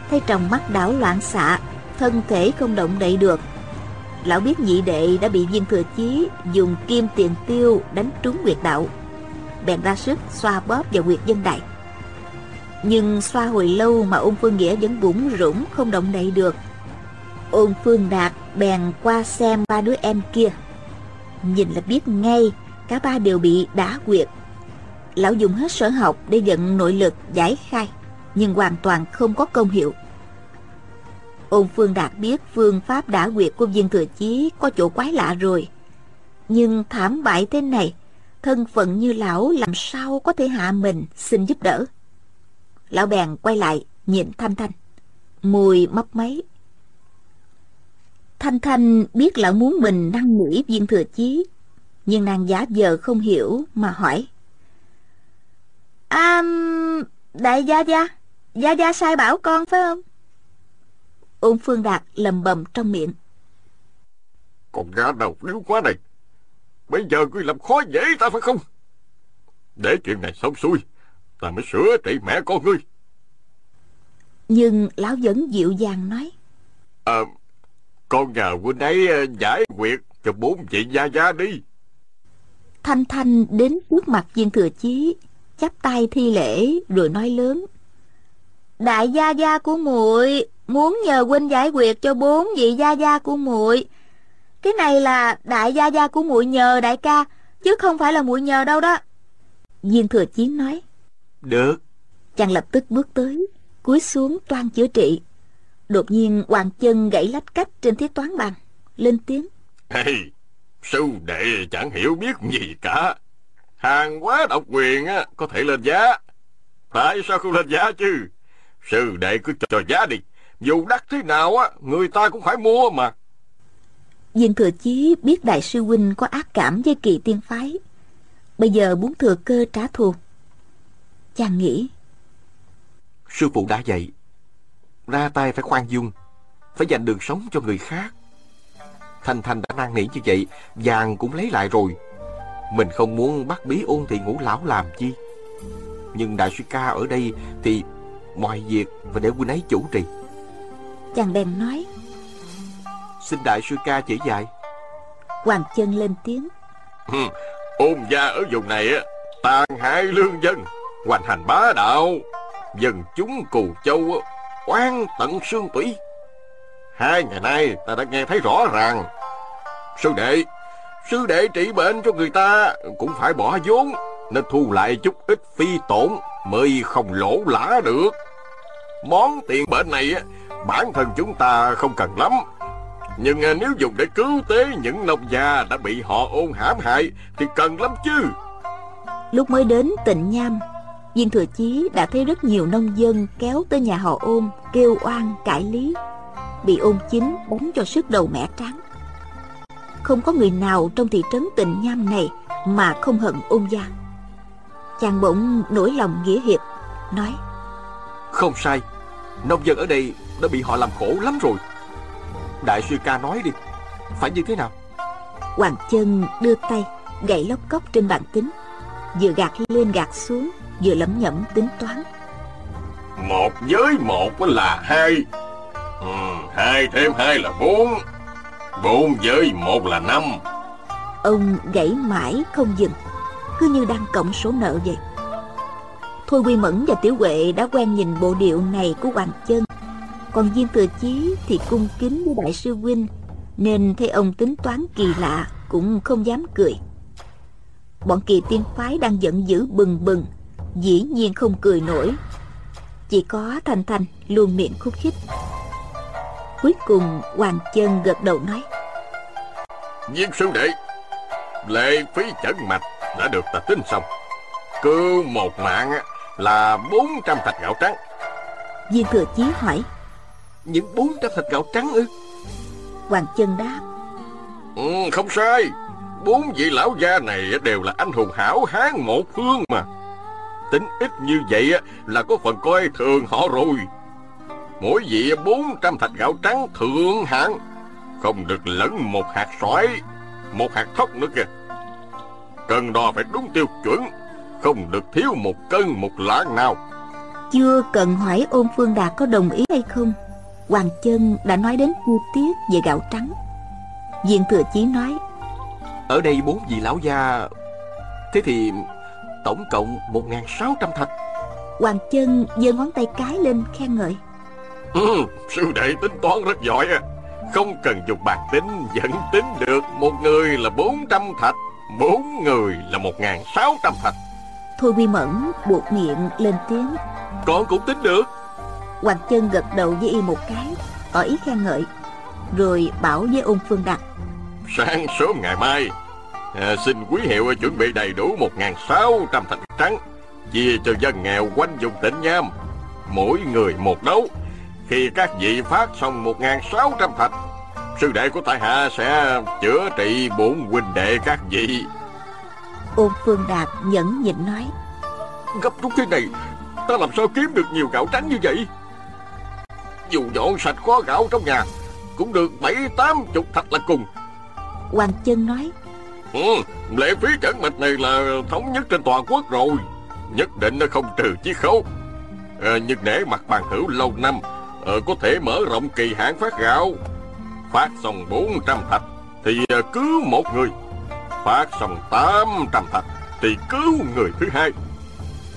A: Thấy trong mắt đảo loạn xạ, Thân thể không động đậy được. Lão biết nhị đệ đã bị viên thừa chí Dùng kim tiền tiêu đánh trúng nguyệt đạo. Bèn ra sức xoa bóp vào quyệt dân đại. Nhưng xoa hồi lâu mà ôn phương nghĩa vẫn bủng rủng không động đậy được. Ôn phương đạt bèn qua xem ba đứa em kia. Nhìn là biết ngay Cả ba đều bị đá quyệt. Lão dùng hết sở học để dẫn nội lực giải khai Nhưng hoàn toàn không có công hiệu. Ôn Phương Đạt biết phương pháp đã quyệt của viên thừa chí có chỗ quái lạ rồi. Nhưng thảm bại thế này, thân phận như lão làm sao có thể hạ mình xin giúp đỡ. Lão bèn quay lại nhìn Thanh Thanh. Mùi mấp máy. Thanh Thanh biết lão muốn mình năn nỉ viên thừa chí. Nhưng nàng giả vờ không hiểu mà hỏi. À, đại gia gia, gia gia sai bảo con phải không? Ôn Phương Đạt lầm bầm trong miệng.
B: Con gã đầu yếu quá này Bây giờ ngươi làm khó dễ ta phải không Để chuyện này xong xuôi Ta mới sửa trị mẹ con ngươi
A: Nhưng lão vẫn dịu dàng nói.
B: À Con nhờ huynh ấy ờ, giải quyết cho bốn vị gia gia đi
A: Thanh Thanh đến trước mặt viên thừa chí, chắp tay thi lễ rồi nói lớn. Đại gia gia của muội muốn nhờ huynh giải quyết cho bốn vị gia gia của muội. Cái này là đại gia gia của muội nhờ đại ca, chứ không phải là muội nhờ đâu đó. Viên thừa chiến nói.
C: Được
A: Chàng lập tức bước tới, cúi xuống toan chữa trị. Đột nhiên hoàng chân gãy lách cách trên thiết toán bàn, lên tiếng.
B: hey, Sư đệ chẳng hiểu biết gì cả. Hàng quá độc quyền á, có thể lên giá. Tại sao không lên giá chứ? Sư đệ cứ cho giá đi. Dù đắt thế nào á, người ta cũng phải mua mà.
A: Viên thừa chí biết đại sư huynh có ác cảm với kỳ tiên phái. Bây giờ muốn thừa cơ trả thù. Chàng nghĩ.
C: Sư phụ đã dạy. Ra tay phải khoan dung. Phải dành đường sống cho người khác. Thanh Thanh đã năn nỉ như vậy, vàng cũng lấy lại rồi. Mình không muốn bắt bí ôn thì ngũ lão làm chi. Nhưng đại sư ca ở đây thì mọi việc phải để huynh ấy chủ trì.
A: Chàng bèn nói.
C: Xin đại sư ca chỉ dạy.
A: Hoàng chân lên tiếng.
B: ôn gia ở vùng này á, tàn hại lương dân, hoành hành bá đạo, dân chúng cù châu oan tận xương tủy. Hai ngày nay ta đã nghe thấy rõ ràng Sư đệ Sư đệ trị bệnh cho người ta Cũng phải bỏ vốn Nên thu lại chút ít phi tổn Mới không lỗ lã được Món tiền bệnh này Bản thân chúng ta không cần lắm Nhưng à, nếu dùng để cứu tế những nông gia đã bị họ ôn hãm hại Thì cần lắm chứ.
A: Lúc mới đến tịnh Nham Viên Thừa Chí đã thấy rất nhiều nông dân kéo tới nhà họ ôm Kêu oan cải lý. Bị ôn chính đánh cho sức đầu mẻ trắng Không có người nào trong thị trấn tịnh Nham này Mà không hận ôn gia. Chàng bỗng nổi lòng nghĩa hiệp Nói
C: Không sai. Nông dân ở đây đã bị họ làm khổ lắm rồi Đại sư ca nói đi. Phải như thế nào?
A: Hoàng chân đưa tay Gậy lóc cốc trên bàn tính Vừa gạt lên gạt xuống Vừa lẩm nhẩm tính toán.
B: Một với một là hai. Ừ, Hai thêm hai là bốn. Bốn với một là năm.
A: Ông gãy mãi không dừng Cứ như đang cộng số nợ vậy. Thôi Quy Mẫn và Tiểu Huệ đã quen nhìn bộ điệu này của Hoàng Chân Còn Viên Thừa Chí thì cung kính với Đại sư Huynh Nên thấy ông tính toán kỳ lạ cũng không dám cười. Bọn kỳ tiên phái đang giận dữ bừng bừng Dĩ nhiên không cười nổi. Chỉ có Thanh Thanh luôn miệng khúc khích. Cuối cùng Hoàng Chân gật đầu nói
B: Viên sư đệ Lệ phí chẩn mạch đã được ta tính xong. Cứ một mạng là 400 thạch gạo trắng.
A: Viên Thừa Chí hỏi
C: Những 400 thạch gạo trắng ư?
A: Hoàng Chân đáp.
B: Ừ, Không sai. Bốn vị lão gia này đều là anh hùng hảo hán một phương mà. Tính ít như vậy là có phần coi thường họ rồi. Mỗi vị 400 thạch gạo trắng thượng hạng Không được lẫn một hạt sỏi Một hạt thóc nữa kìa. Cân đo phải đúng tiêu chuẩn Không được thiếu một cân một lạng nào.
A: Chưa cần hỏi ôn phương đạt có đồng ý hay không Hoàng Chân đã nói đến chi tiết về gạo trắng. Diện thừa chí nói
C: Ở đây bốn vị lão gia Thế thì tổng cộng 1.600 thạch.
A: Hoàng Chân giơ ngón tay cái lên khen ngợi.
B: Ừ, Sư đệ tính toán rất giỏi Không cần dùng bạc tính Vẫn tính được Một người là 400 thạch Bốn người là 1.600 thạch.
A: Thôi Quy Mẫn buộc miệng lên tiếng.
C: Con cũng tính được
A: Hoàng Chân gật đầu với y một cái Tỏ ý khen ngợi Rồi bảo với ôn phương đạt
B: Sáng sớm ngày mai à, Xin quý hiệu chuẩn bị đầy đủ 1.600 thạch trắng Chia cho dân nghèo quanh vùng tỉnh Nham Mỗi người một đấu. Khi các vị phát xong 1.600 thạch Sư đệ của tại hạ sẽ chữa trị bổn huynh đệ các vị.
A: Ôn phương đạt nhẫn nhịn nói.
B: Gấp rút thế này Ta làm sao kiếm được nhiều gạo trắng như vậy Dù dọn sạch kho gạo trong nhà Cũng được bảy tám chục thạch là cùng.
A: Hoàng Chân nói
B: ừ, Lệ phí trấn mạch này là thống nhất trên toàn quốc rồi Nhất định nó không trừ chiết khấu. À, Nhưng để mặt bàn hữu lâu năm à, Có thể mở rộng kỳ hạn phát gạo. Phát xong 400 thạch Thì à, cứu một người. Phát xong 800 thạch Thì cứu người thứ hai.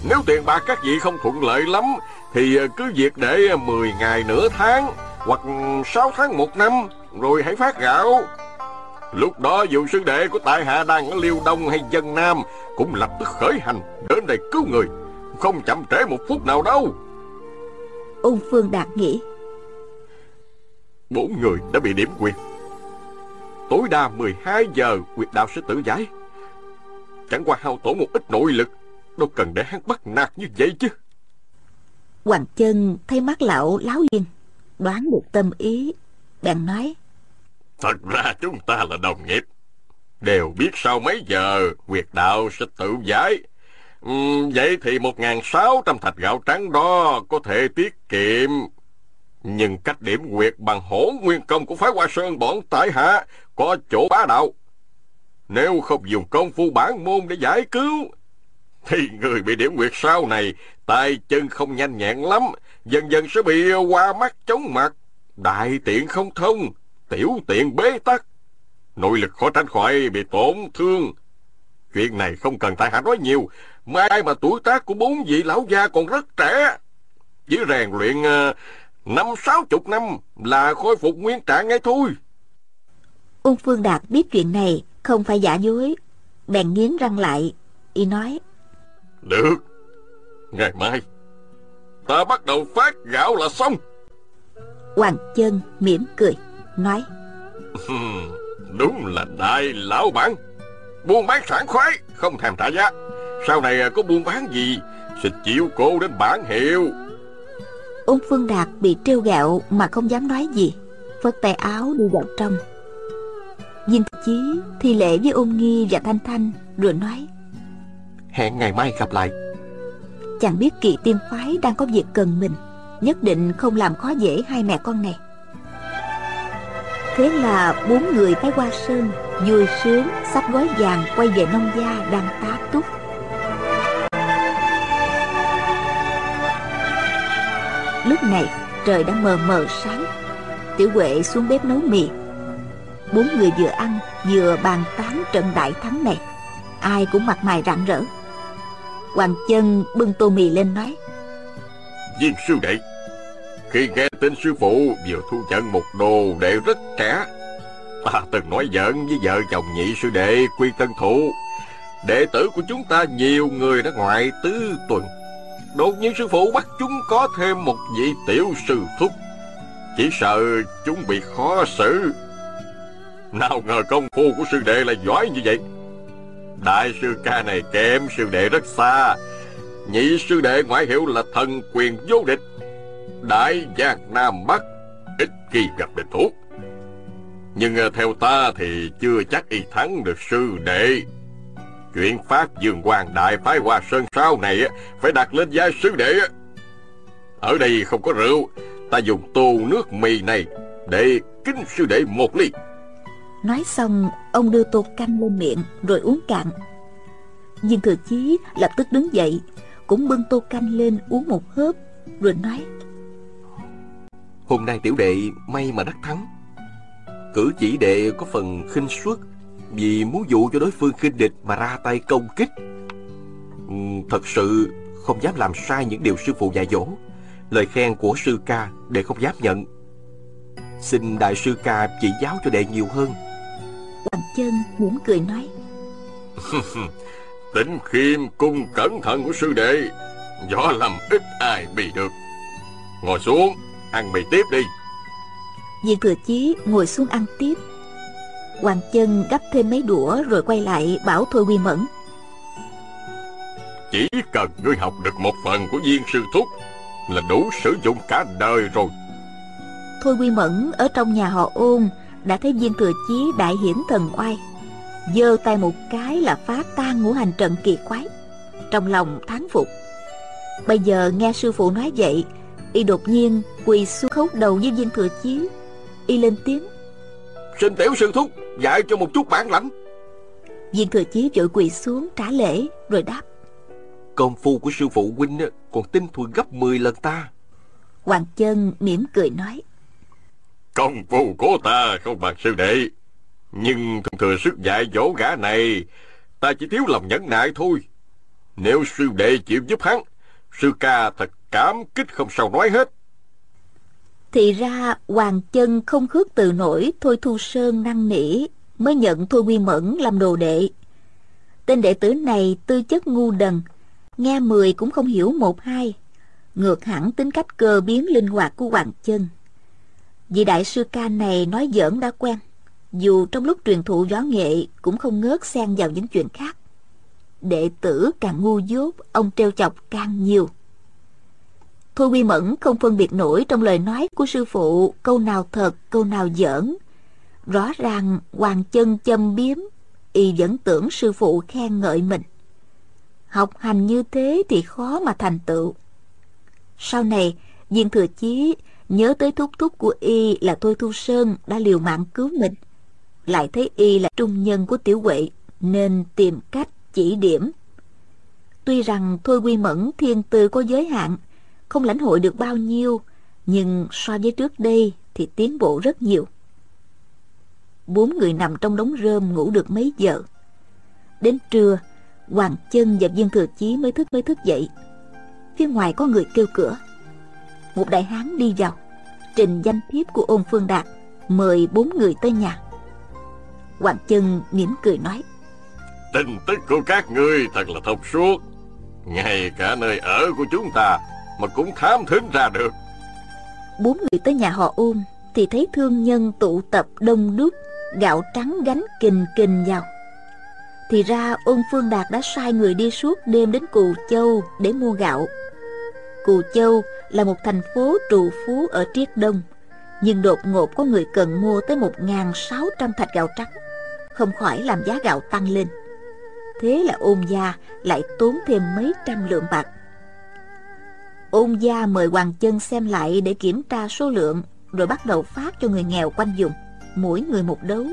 B: Nếu tiền bạc các vị không thuận lợi lắm Thì à, cứ việc để 10 ngày nửa tháng Hoặc 6 tháng một năm Rồi hãy phát gạo Lúc đó dù sư đệ của tại hạ đang ở Liêu Đông hay Dân Nam Cũng lập tức khởi hành Đến đây cứu người Không chậm trễ một phút nào đâu
A: Ôn Phương Đạt nghĩ
B: Bốn người đã bị điểm quyệt tối đa 12 giờ quyệt đạo sẽ tự giải. Chẳng qua hao tổn một ít nội lực, đâu cần để hắn bắt nạt như vậy chứ.
A: Hoàng chân thấy mắt lão láo duyên đoán được tâm ý, bèn nói.
B: Thật ra chúng ta là đồng nghiệp, đều biết sau mấy giờ quyệt đạo sẽ tự giải. ừ, vậy thì 1.600 thạch gạo trắng đó có thể tiết kiệm nhưng cách điểm quyệt bằng hổ nguyên công của phái Hoa Sơn bọn tại hạ có chỗ bá đạo. Nếu không dùng công phu bản môn để giải cứu, thì người bị điểm nguyệt sau này tay chân không nhanh nhẹn lắm, dần dần sẽ bị qua mắt chóng mặt, đại tiện không thông, tiểu tiện bế tắc. Nội lực khó tránh khỏi bị tổn thương. Chuyện này không cần tại hạ nói nhiều, mai mà tuổi tác của bốn vị lão gia còn rất trẻ. Chỉ rèn luyện ờ, Năm sáu chục năm là khôi phục nguyên trạng ngay thôi.
A: Ung Phương Đạt biết chuyện này không phải giả dối. Bèn nghiến răng lại. Y nói.
B: Được. Ngày mai, ta bắt đầu phát gạo là xong.
A: Hoàng chân mỉm cười, nói.
B: Đúng là đại lão bản. Buôn bán sảng khoái, không thèm trả giá. Sau này có buôn bán gì, sẽ chịu cô đến bản hiệu.
A: Ôn Phương Đạt bị trêu gạo mà không dám nói gì Phất tay áo đi vào trong Viên Chí thi lễ với ôn nghi và Thanh Thanh Rồi nói
C: Hẹn ngày mai gặp lại.
A: Chàng biết kỳ tiên phái đang có việc cần mình, Nhất định không làm khó dễ hai mẹ con này. Thế là bốn người phải qua Sơn, Vui sướng sắp gói vàng quay về nông gia đang tá túc. Lúc này, trời đã mờ mờ sáng. Tiểu Huệ xuống bếp nấu mì. Bốn người vừa ăn, Vừa bàn tán trận đại thắng này. Ai cũng mặt mày rạng rỡ. Hoàng chân bưng tô mì lên nói.
B: Diêm sư đệ, Khi nghe tin sư phụ vừa thu nhận một đồ đệ rất trẻ, Ta từng nói giận với vợ chồng nhị sư đệ Quy Tân Thụ. Đệ tử của chúng ta nhiều người đã ngoại tứ tuần. Đột nhiên sư phụ bắt chúng có thêm một vị tiểu sư thúc. Chỉ sợ chúng bị khó xử. Nào ngờ công phu của sư đệ là giỏi như vậy. Đại sư ca này kém sư đệ rất xa Nhị sư đệ ngoại hiệu là thần quyền vô địch Đại giang Nam Bắc Ít khi gặp địch thủ Nhưng ờ, theo ta thì chưa chắc y thắng được sư đệ Chuyện phát dương hoàng đại phái Hoa Sơn sau này ờ, phải đặt lên vai sư đệ. Ờ. Ở đây không có rượu, ta dùng tô nước mì này để kính sư đệ một ly.
A: Nói xong, ông đưa tô canh lên miệng rồi uống cạn. Viên thừa chí lập tức đứng dậy, cũng bưng tô canh lên uống một hớp, rồi nói.
C: Hôm nay tiểu đệ may mà đắc thắng. Cử chỉ đệ có phần khinh suất vì muốn dụ cho đối phương khinh địch mà ra tay công kích ừ, Thật sự không dám làm sai những điều sư phụ dạy dỗ Lời khen của sư ca đệ không dám nhận Xin đại sư ca chỉ giáo cho đệ nhiều hơn
A: chân mỉm cười nói. (laughs)
B: Tính khiêm cung cẩn thận của sư đệ Võ làm ít ai bị được. Ngồi xuống Ăn mì tiếp đi.
A: Viên thừa chí ngồi xuống ăn tiếp. Hoàng chân gấp thêm mấy đũa rồi quay lại bảo Thôi Quy Mẫn.
B: Chỉ cần ngươi học được một phần của viên sư thúc Là đủ sử dụng cả đời rồi.
A: Thôi Quy Mẫn ở trong nhà họ ôn Đã thấy viên thừa chí đại hiển thần oai. Giơ tay một cái là phá tan ngũ hành trận kỳ quái Trong lòng thán phục. Bây giờ nghe sư phụ nói vậy Y đột nhiên quỳ xuống khấu đầu với viên thừa chí Y lên tiếng.
B: Xin tiểu sư thúc dạy cho một chút bản lãnh.
A: Viên thừa chí vội quỳ xuống trả lễ Rồi đáp.
C: Công phu của sư phụ huynh còn tinh thuần gấp 10 lần ta.
A: Hoàng chân mỉm cười nói
B: Công phu của ta, không bằng sư đệ. Nhưng thường thừa sức dạy dỗ gã này, Ta chỉ thiếu lòng nhẫn nại thôi. Nếu sư đệ chịu giúp hắn, Sư ca thật cảm kích không sao nói hết.
A: Thì ra, Hoàng chân không khước từ nổi Thôi Thu Sơn năng nỉ, Mới nhận Thôi Quy Mẫn làm đồ đệ. Tên đệ tử này tư chất ngu đần, Nghe mười cũng không hiểu một hai. Ngược hẳn tính cách cơ biến linh hoạt của Hoàng chân. Vị đại sư ca này nói giỡn đã quen dù trong lúc truyền thụ võ nghệ cũng không ngớt xen vào những chuyện khác. Đệ tử càng ngu dốt, ông treo chọc càng nhiều. Thôi Quy Mẫn không phân biệt nổi trong lời nói của sư phụ câu nào thật, câu nào giỡn. Rõ ràng Hoàng chân châm biếm, y vẫn tưởng sư phụ khen ngợi mình. Học hành như thế thì khó mà thành tựu. Sau này, Viên Thừa Chí nhớ tới thúc thúc của y là Thôi Thu Sơn đã liều mạng cứu mình. Lại thấy y là trung nhân của Tiểu Huệ nên tìm cách chỉ điểm. Tuy rằng Thôi Quy Mẫn thiên tư có giới hạn, không lãnh hội được bao nhiêu, nhưng so với trước đây thì tiến bộ rất nhiều. Bốn người nằm trong đống rơm ngủ được mấy giờ. Đến trưa, Hoàng Chân và Viên Thừa Chí mới thức mới thức dậy. Phía ngoài có người kêu cửa. Một đại hán đi vào, trình danh thiếp của ôn phương đạt, mời bốn người tới nhà. Hoàng Chân mỉm cười nói.
B: Tin tức của các ngươi thật là thông suốt. Ngay cả nơi ở của chúng ta mà cũng thám thính ra được.
A: Bốn người tới nhà họ ôm thì thấy thương nhân tụ tập đông đúc, gạo trắng gánh kình kình vào. Thì ra ôn Phương Đạt đã sai người đi suốt đêm đến Cù Châu để mua gạo. Cù Châu là một thành phố trù phú ở Triết Đông, nhưng đột ngột có người cần mua tới 1.600 thạch gạo trắng, không khỏi làm giá gạo tăng lên. Thế là ôn gia lại tốn thêm mấy trăm lượng bạc. Ôn gia mời Hoàng Chân xem lại để kiểm tra số lượng, rồi bắt đầu phát cho người nghèo quanh vùng, mỗi người một đấu.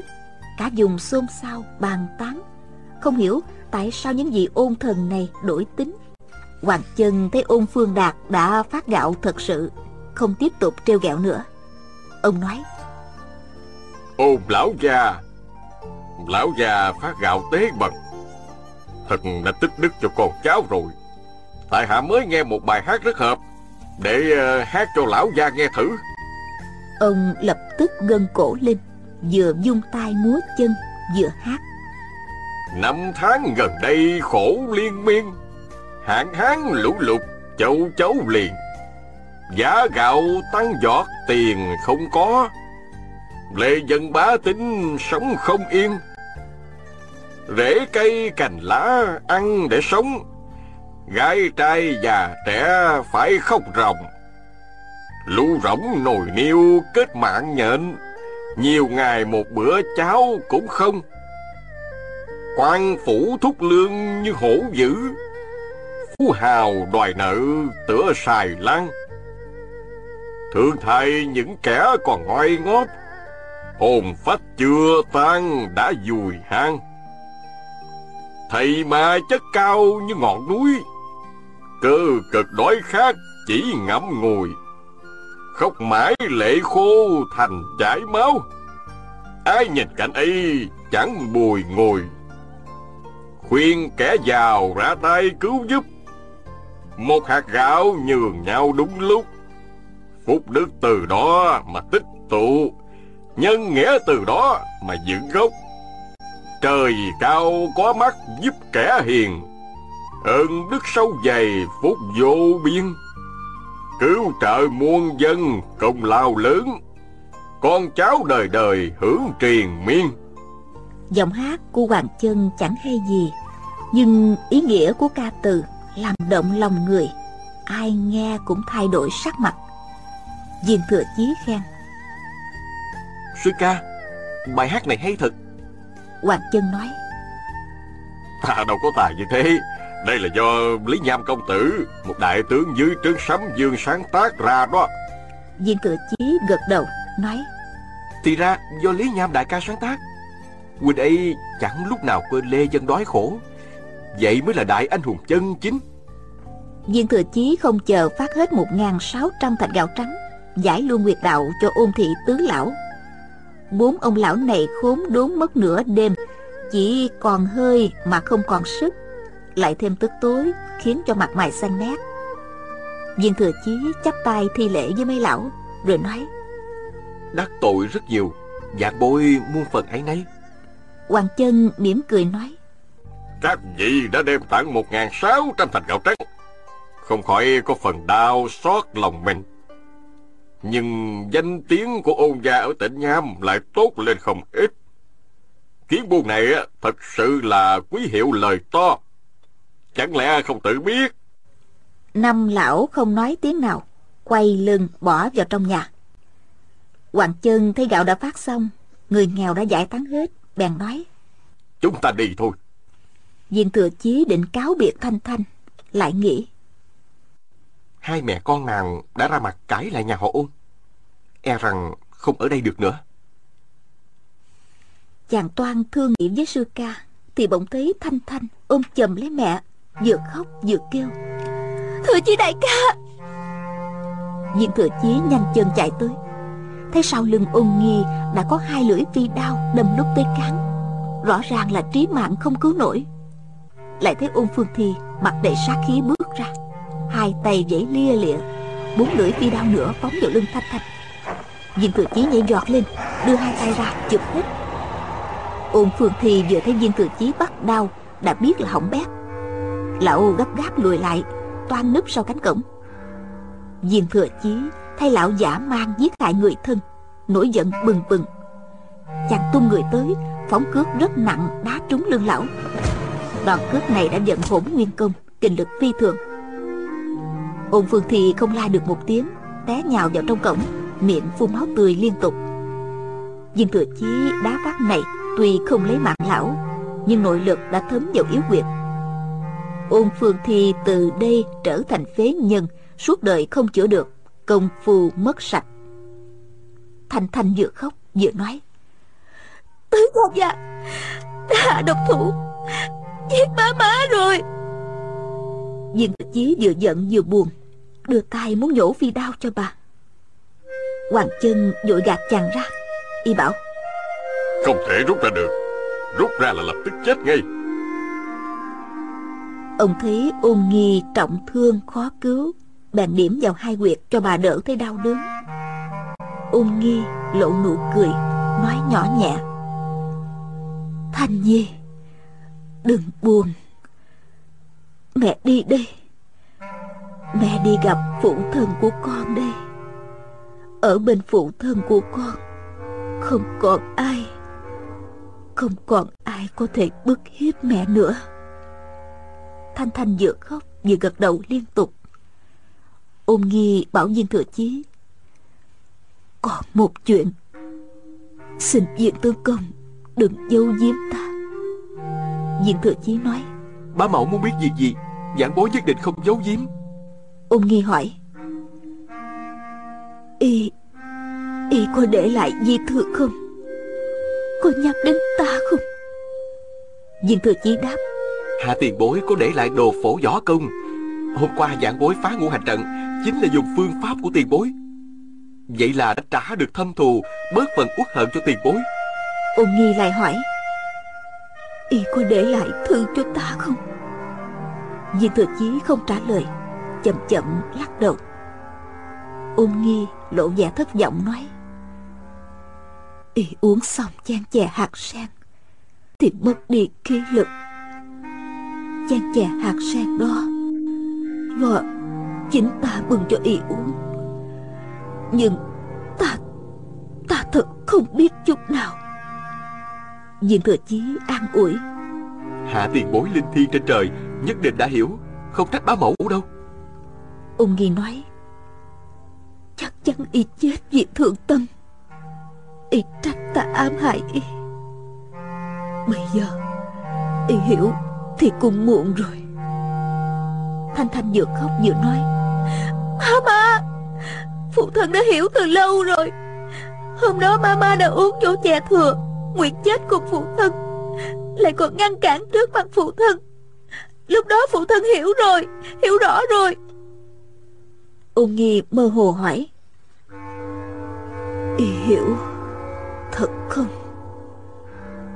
A: Cả vùng xôn xao, bàn tán. Không hiểu tại sao những vị ôn thần này đổi tính. Hoàng Chân thấy ôn Phương Đạt đã phát gạo thật sự, không tiếp tục treo gạo nữa. Ông nói,
B: Ôn lão gia, lão gia phát gạo tế bần. Thật là tích đức cho con cháu rồi. Tại hạ mới nghe một bài hát rất hợp Để uh, hát cho lão gia nghe thử
A: Ông lập tức gân cổ lên Vừa dung tay múa chân Vừa hát
B: Năm tháng gần đây khổ liên miên Hạn hán lũ lụt, châu chấu liền. Giá gạo tăng giọt, tiền không có. Lệ dân bá tính sống không yên. Rễ cây cành lá ăn để sống. Gái trai già trẻ phải khóc ròng. Lũ rỗng nồi niêu kết mạng nhện. Nhiều ngày một bữa cháo cũng không. Quan phủ thúc lương như hổ dữ. Phú hào đòi nợ tựa xài lan Thương thay những kẻ còn ngoai ngót Hồn phách chưa tan đã dùi hang. Thầy mà chất cao như ngọn núi, Cơ cực đói khát chỉ ngậm ngùi. Khóc mãi lệ khô thành chảy máu, Ai nhìn cảnh ấy chẳng bùi ngồi Khuyên kẻ giàu ra tay cứu giúp một hạt gạo nhường nhau đúng lúc. Phúc đức từ đó mà tích tụ, Nhân nghĩa từ đó mà giữ gốc. Trời cao có mắt giúp kẻ hiền, ơn đức sâu dày phúc vô biên. Cứu trợ muôn dân công lao lớn, con cháu đời đời hưởng triền miên.
A: Giọng hát của hoàng chân chẳng hay gì, nhưng ý nghĩa của ca từ làm động lòng người. Ai nghe cũng thay đổi sắc mặt. Viên thừa chí khen.
C: Sư ca bài hát này hay thật.
A: Hoàng chân nói.
B: Ta đâu có tài như thế. Đây là do Lý Nham công tử Một đại tướng dưới trướng sấm dương sáng tác ra đó.
A: Viên thừa chí gật đầu Nói.
C: Thì ra do Lý Nham đại ca sáng tác. Huynh ấy chẳng lúc nào quên lê dân đói khổ Vậy mới là đại anh hùng chân chính.
A: Viên thừa chí không chờ phát hết 1.600 thạch gạo trắng Giải luôn nguyệt đạo cho ôn thị tứ lão. Bốn ông lão này khốn đốn mất nửa đêm Chỉ còn hơi mà không còn sức lại thêm tức tối khiến cho mặt mày xanh nét viên thừa chí chắp tay thi lễ với mấy lão rồi nói
C: đắc tội rất nhiều dạng bôi muôn phần ấy nấy
A: hoàng chân mỉm cười nói
B: các vị đã đem tặng một ngàn sáu trăm thành gạo trắng không khỏi có phần đau xót lòng mình nhưng danh tiếng của ôn gia ở tỉnh nham lại tốt lên không ít Kiến buôn này thật sự là quý hiệu lời to. Chẳng lẽ không tự biết?
A: Năm lão không nói tiếng nào, quay lưng bỏ vào trong nhà. Hoàng chân thấy gạo đã phát xong, người nghèo đã giải tán hết, bèn nói.
B: Chúng ta đi thôi.
A: Viên thừa chí định cáo biệt Thanh Thanh, lại nghĩ.
C: Hai mẹ con nàng đã ra mặt cãi lại nhà họ ôn. E rằng không ở đây được nữa.
A: Chàng toan thương nghĩ với sư ca, thì bỗng thấy Thanh Thanh ôm chầm lấy mẹ, vừa khóc vừa kêu. Thừa chí đại ca! Viên thừa chí nhanh chân chạy tới. Thấy sau lưng ôn nghi đã có hai lưỡi phi đao đâm lúc tới cán. Rõ ràng là trí mạng không cứu nổi. Lại thấy ôn phương thi mặt đầy sát khí bước ra. Hai tay vẫy lia lịa, bốn lưỡi phi đao nữa phóng vào lưng Thanh Thanh. Viên thừa chí nhảy giọt lên, đưa hai tay ra chụp hết. Ôn phương thi vừa thấy viên thừa chí bắt đau đã biết là hỏng bét. Lão gấp gáp lùi lại, toan núp sau cánh cổng. Viên thừa chí thay lão giả mang giết hại người thân, nổi giận bừng bừng. Chàng tung người tới, phóng cước rất nặng đá trúng lưng lão. Đòn cước này đã giận hỗn nguyên công, kinh lực phi thường. Ôn phương thì không la được một tiếng, té nhào vào trong cổng, miệng phun máu tươi liên tục. Viên thừa chí đá vác này tuy không lấy mạng lão, nhưng nội lực đã thấm vào yếu quyệt. Ôn phương thi từ đây trở thành phế nhân, suốt đời không chữa được, công phu mất sạch. Thanh Thanh vừa khóc vừa nói. Tứ con gia, đã độc thủ, giết má má rồi. Viên tự chí vừa giận vừa buồn, đưa tay muốn nhổ phi đao cho bà. Hoàng chân vội gạt chàng ra, y bảo.
B: Không thể rút ra được, rút ra là lập tức chết ngay.
A: Ông thấy ôn nghi trọng thương khó cứu Bèn điểm vào hai quyệt cho bà đỡ thấy đau đớn Ôn nghi lộ nụ cười Nói nhỏ nhẹ Thanh Nhi Đừng buồn. Mẹ đi đây Mẹ đi gặp phụ thân của con đây Ở bên phụ thân của con, Không còn ai. Không còn ai có thể bức hiếp mẹ nữa. Thanh Thanh vừa khóc vừa gật đầu liên tục. Ôn nghi bảo viên thừa chí, Còn một chuyện. Xin diện tướng công Đừng giấu giếm ta. Viên thừa chí nói.
C: Bá mẫu muốn biết việc gì? Giảng bối nhất định không giấu giếm.
A: Ôn nghi hỏi. Y Y có để lại di thư không? Có nhắc đến ta không? Viên thừa chí đáp.
C: Hạ tiền bối có để lại đồ phổ võ công. Hôm qua giảng bối phá ngũ hành trận Chính là dùng phương pháp của tiền bối. Vậy là đã trả được thâm thù Bớt phần uất hận cho tiền bối.
A: Ôn nghi lại hỏi Y có để lại thư cho ta không? Viên thừa chí không trả lời, Chậm chậm lắc đầu. Ôn nghi lộ vẻ thất vọng nói, Y uống xong chan chè hạt sen Thì mất đi khí lực Chan chè hạt sen đó Và chính ta bưng cho y uống. Nhưng ta Ta thật không biết chút nào. Viên thừa chí an ủi.
C: Hạ tiền bối linh thiêng trên trời Nhất định đã hiểu Không trách bá mẫu đâu.
A: Ung nghi nói Chắc chắn y chết vì thượng tâm. Y trách ta ám hại y. Bây giờ Y hiểu Thì cũng muộn rồi. Thanh Thanh vừa khóc vừa nói Mama Phụ thân đã hiểu từ lâu rồi. Hôm đó mama đã uống chỗ chè thừa Nguyệt chết cùng phụ thân. Lại còn ngăn cản trước mặt phụ thân. Lúc đó phụ thân hiểu rồi Hiểu rõ rồi. Ôn nghi mơ hồ hỏi. Y hiểu Thật không?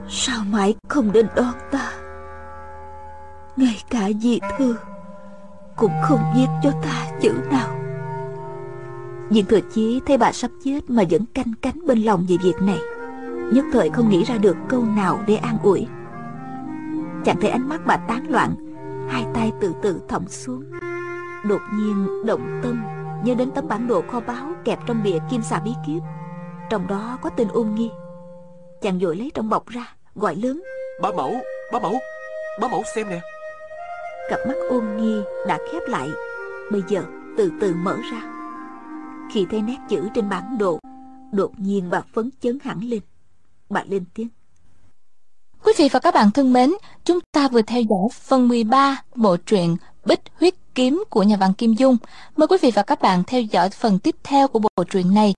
A: Sao mãi không đến đón ta? Ngay cả di thư Cũng không viết cho ta chữ nào. Viên thừa chí thấy bà sắp chết Mà vẫn canh cánh bên lòng về việc này Nhất thời không nghĩ ra được câu nào để an ủi. Chẳng thấy ánh mắt bà tán loạn Hai tay từ từ thõng xuống. Đột nhiên động tâm Nhớ đến tấm bản đồ kho báu Kẹp trong bìa kim xà bí kíp. Trong đó có tên ôn nghi. Chàng vội lấy trong bọc ra
D: gọi lớn.
B: Bá mẫu, bá mẫu, bá mẫu xem nè.
D: Cặp mắt ôn nghi đã khép lại bây giờ từ từ mở ra. Khi thấy nét chữ trên bản đồ đột nhiên bà phấn chấn hẳn lên bà lên tiếng
A: Quý vị và các bạn thân mến, chúng ta vừa theo dõi phần 13 bộ truyện Bích Huyết Kiếm của nhà văn Kim Dung. Mời quý vị và các bạn theo dõi phần tiếp theo của bộ truyện này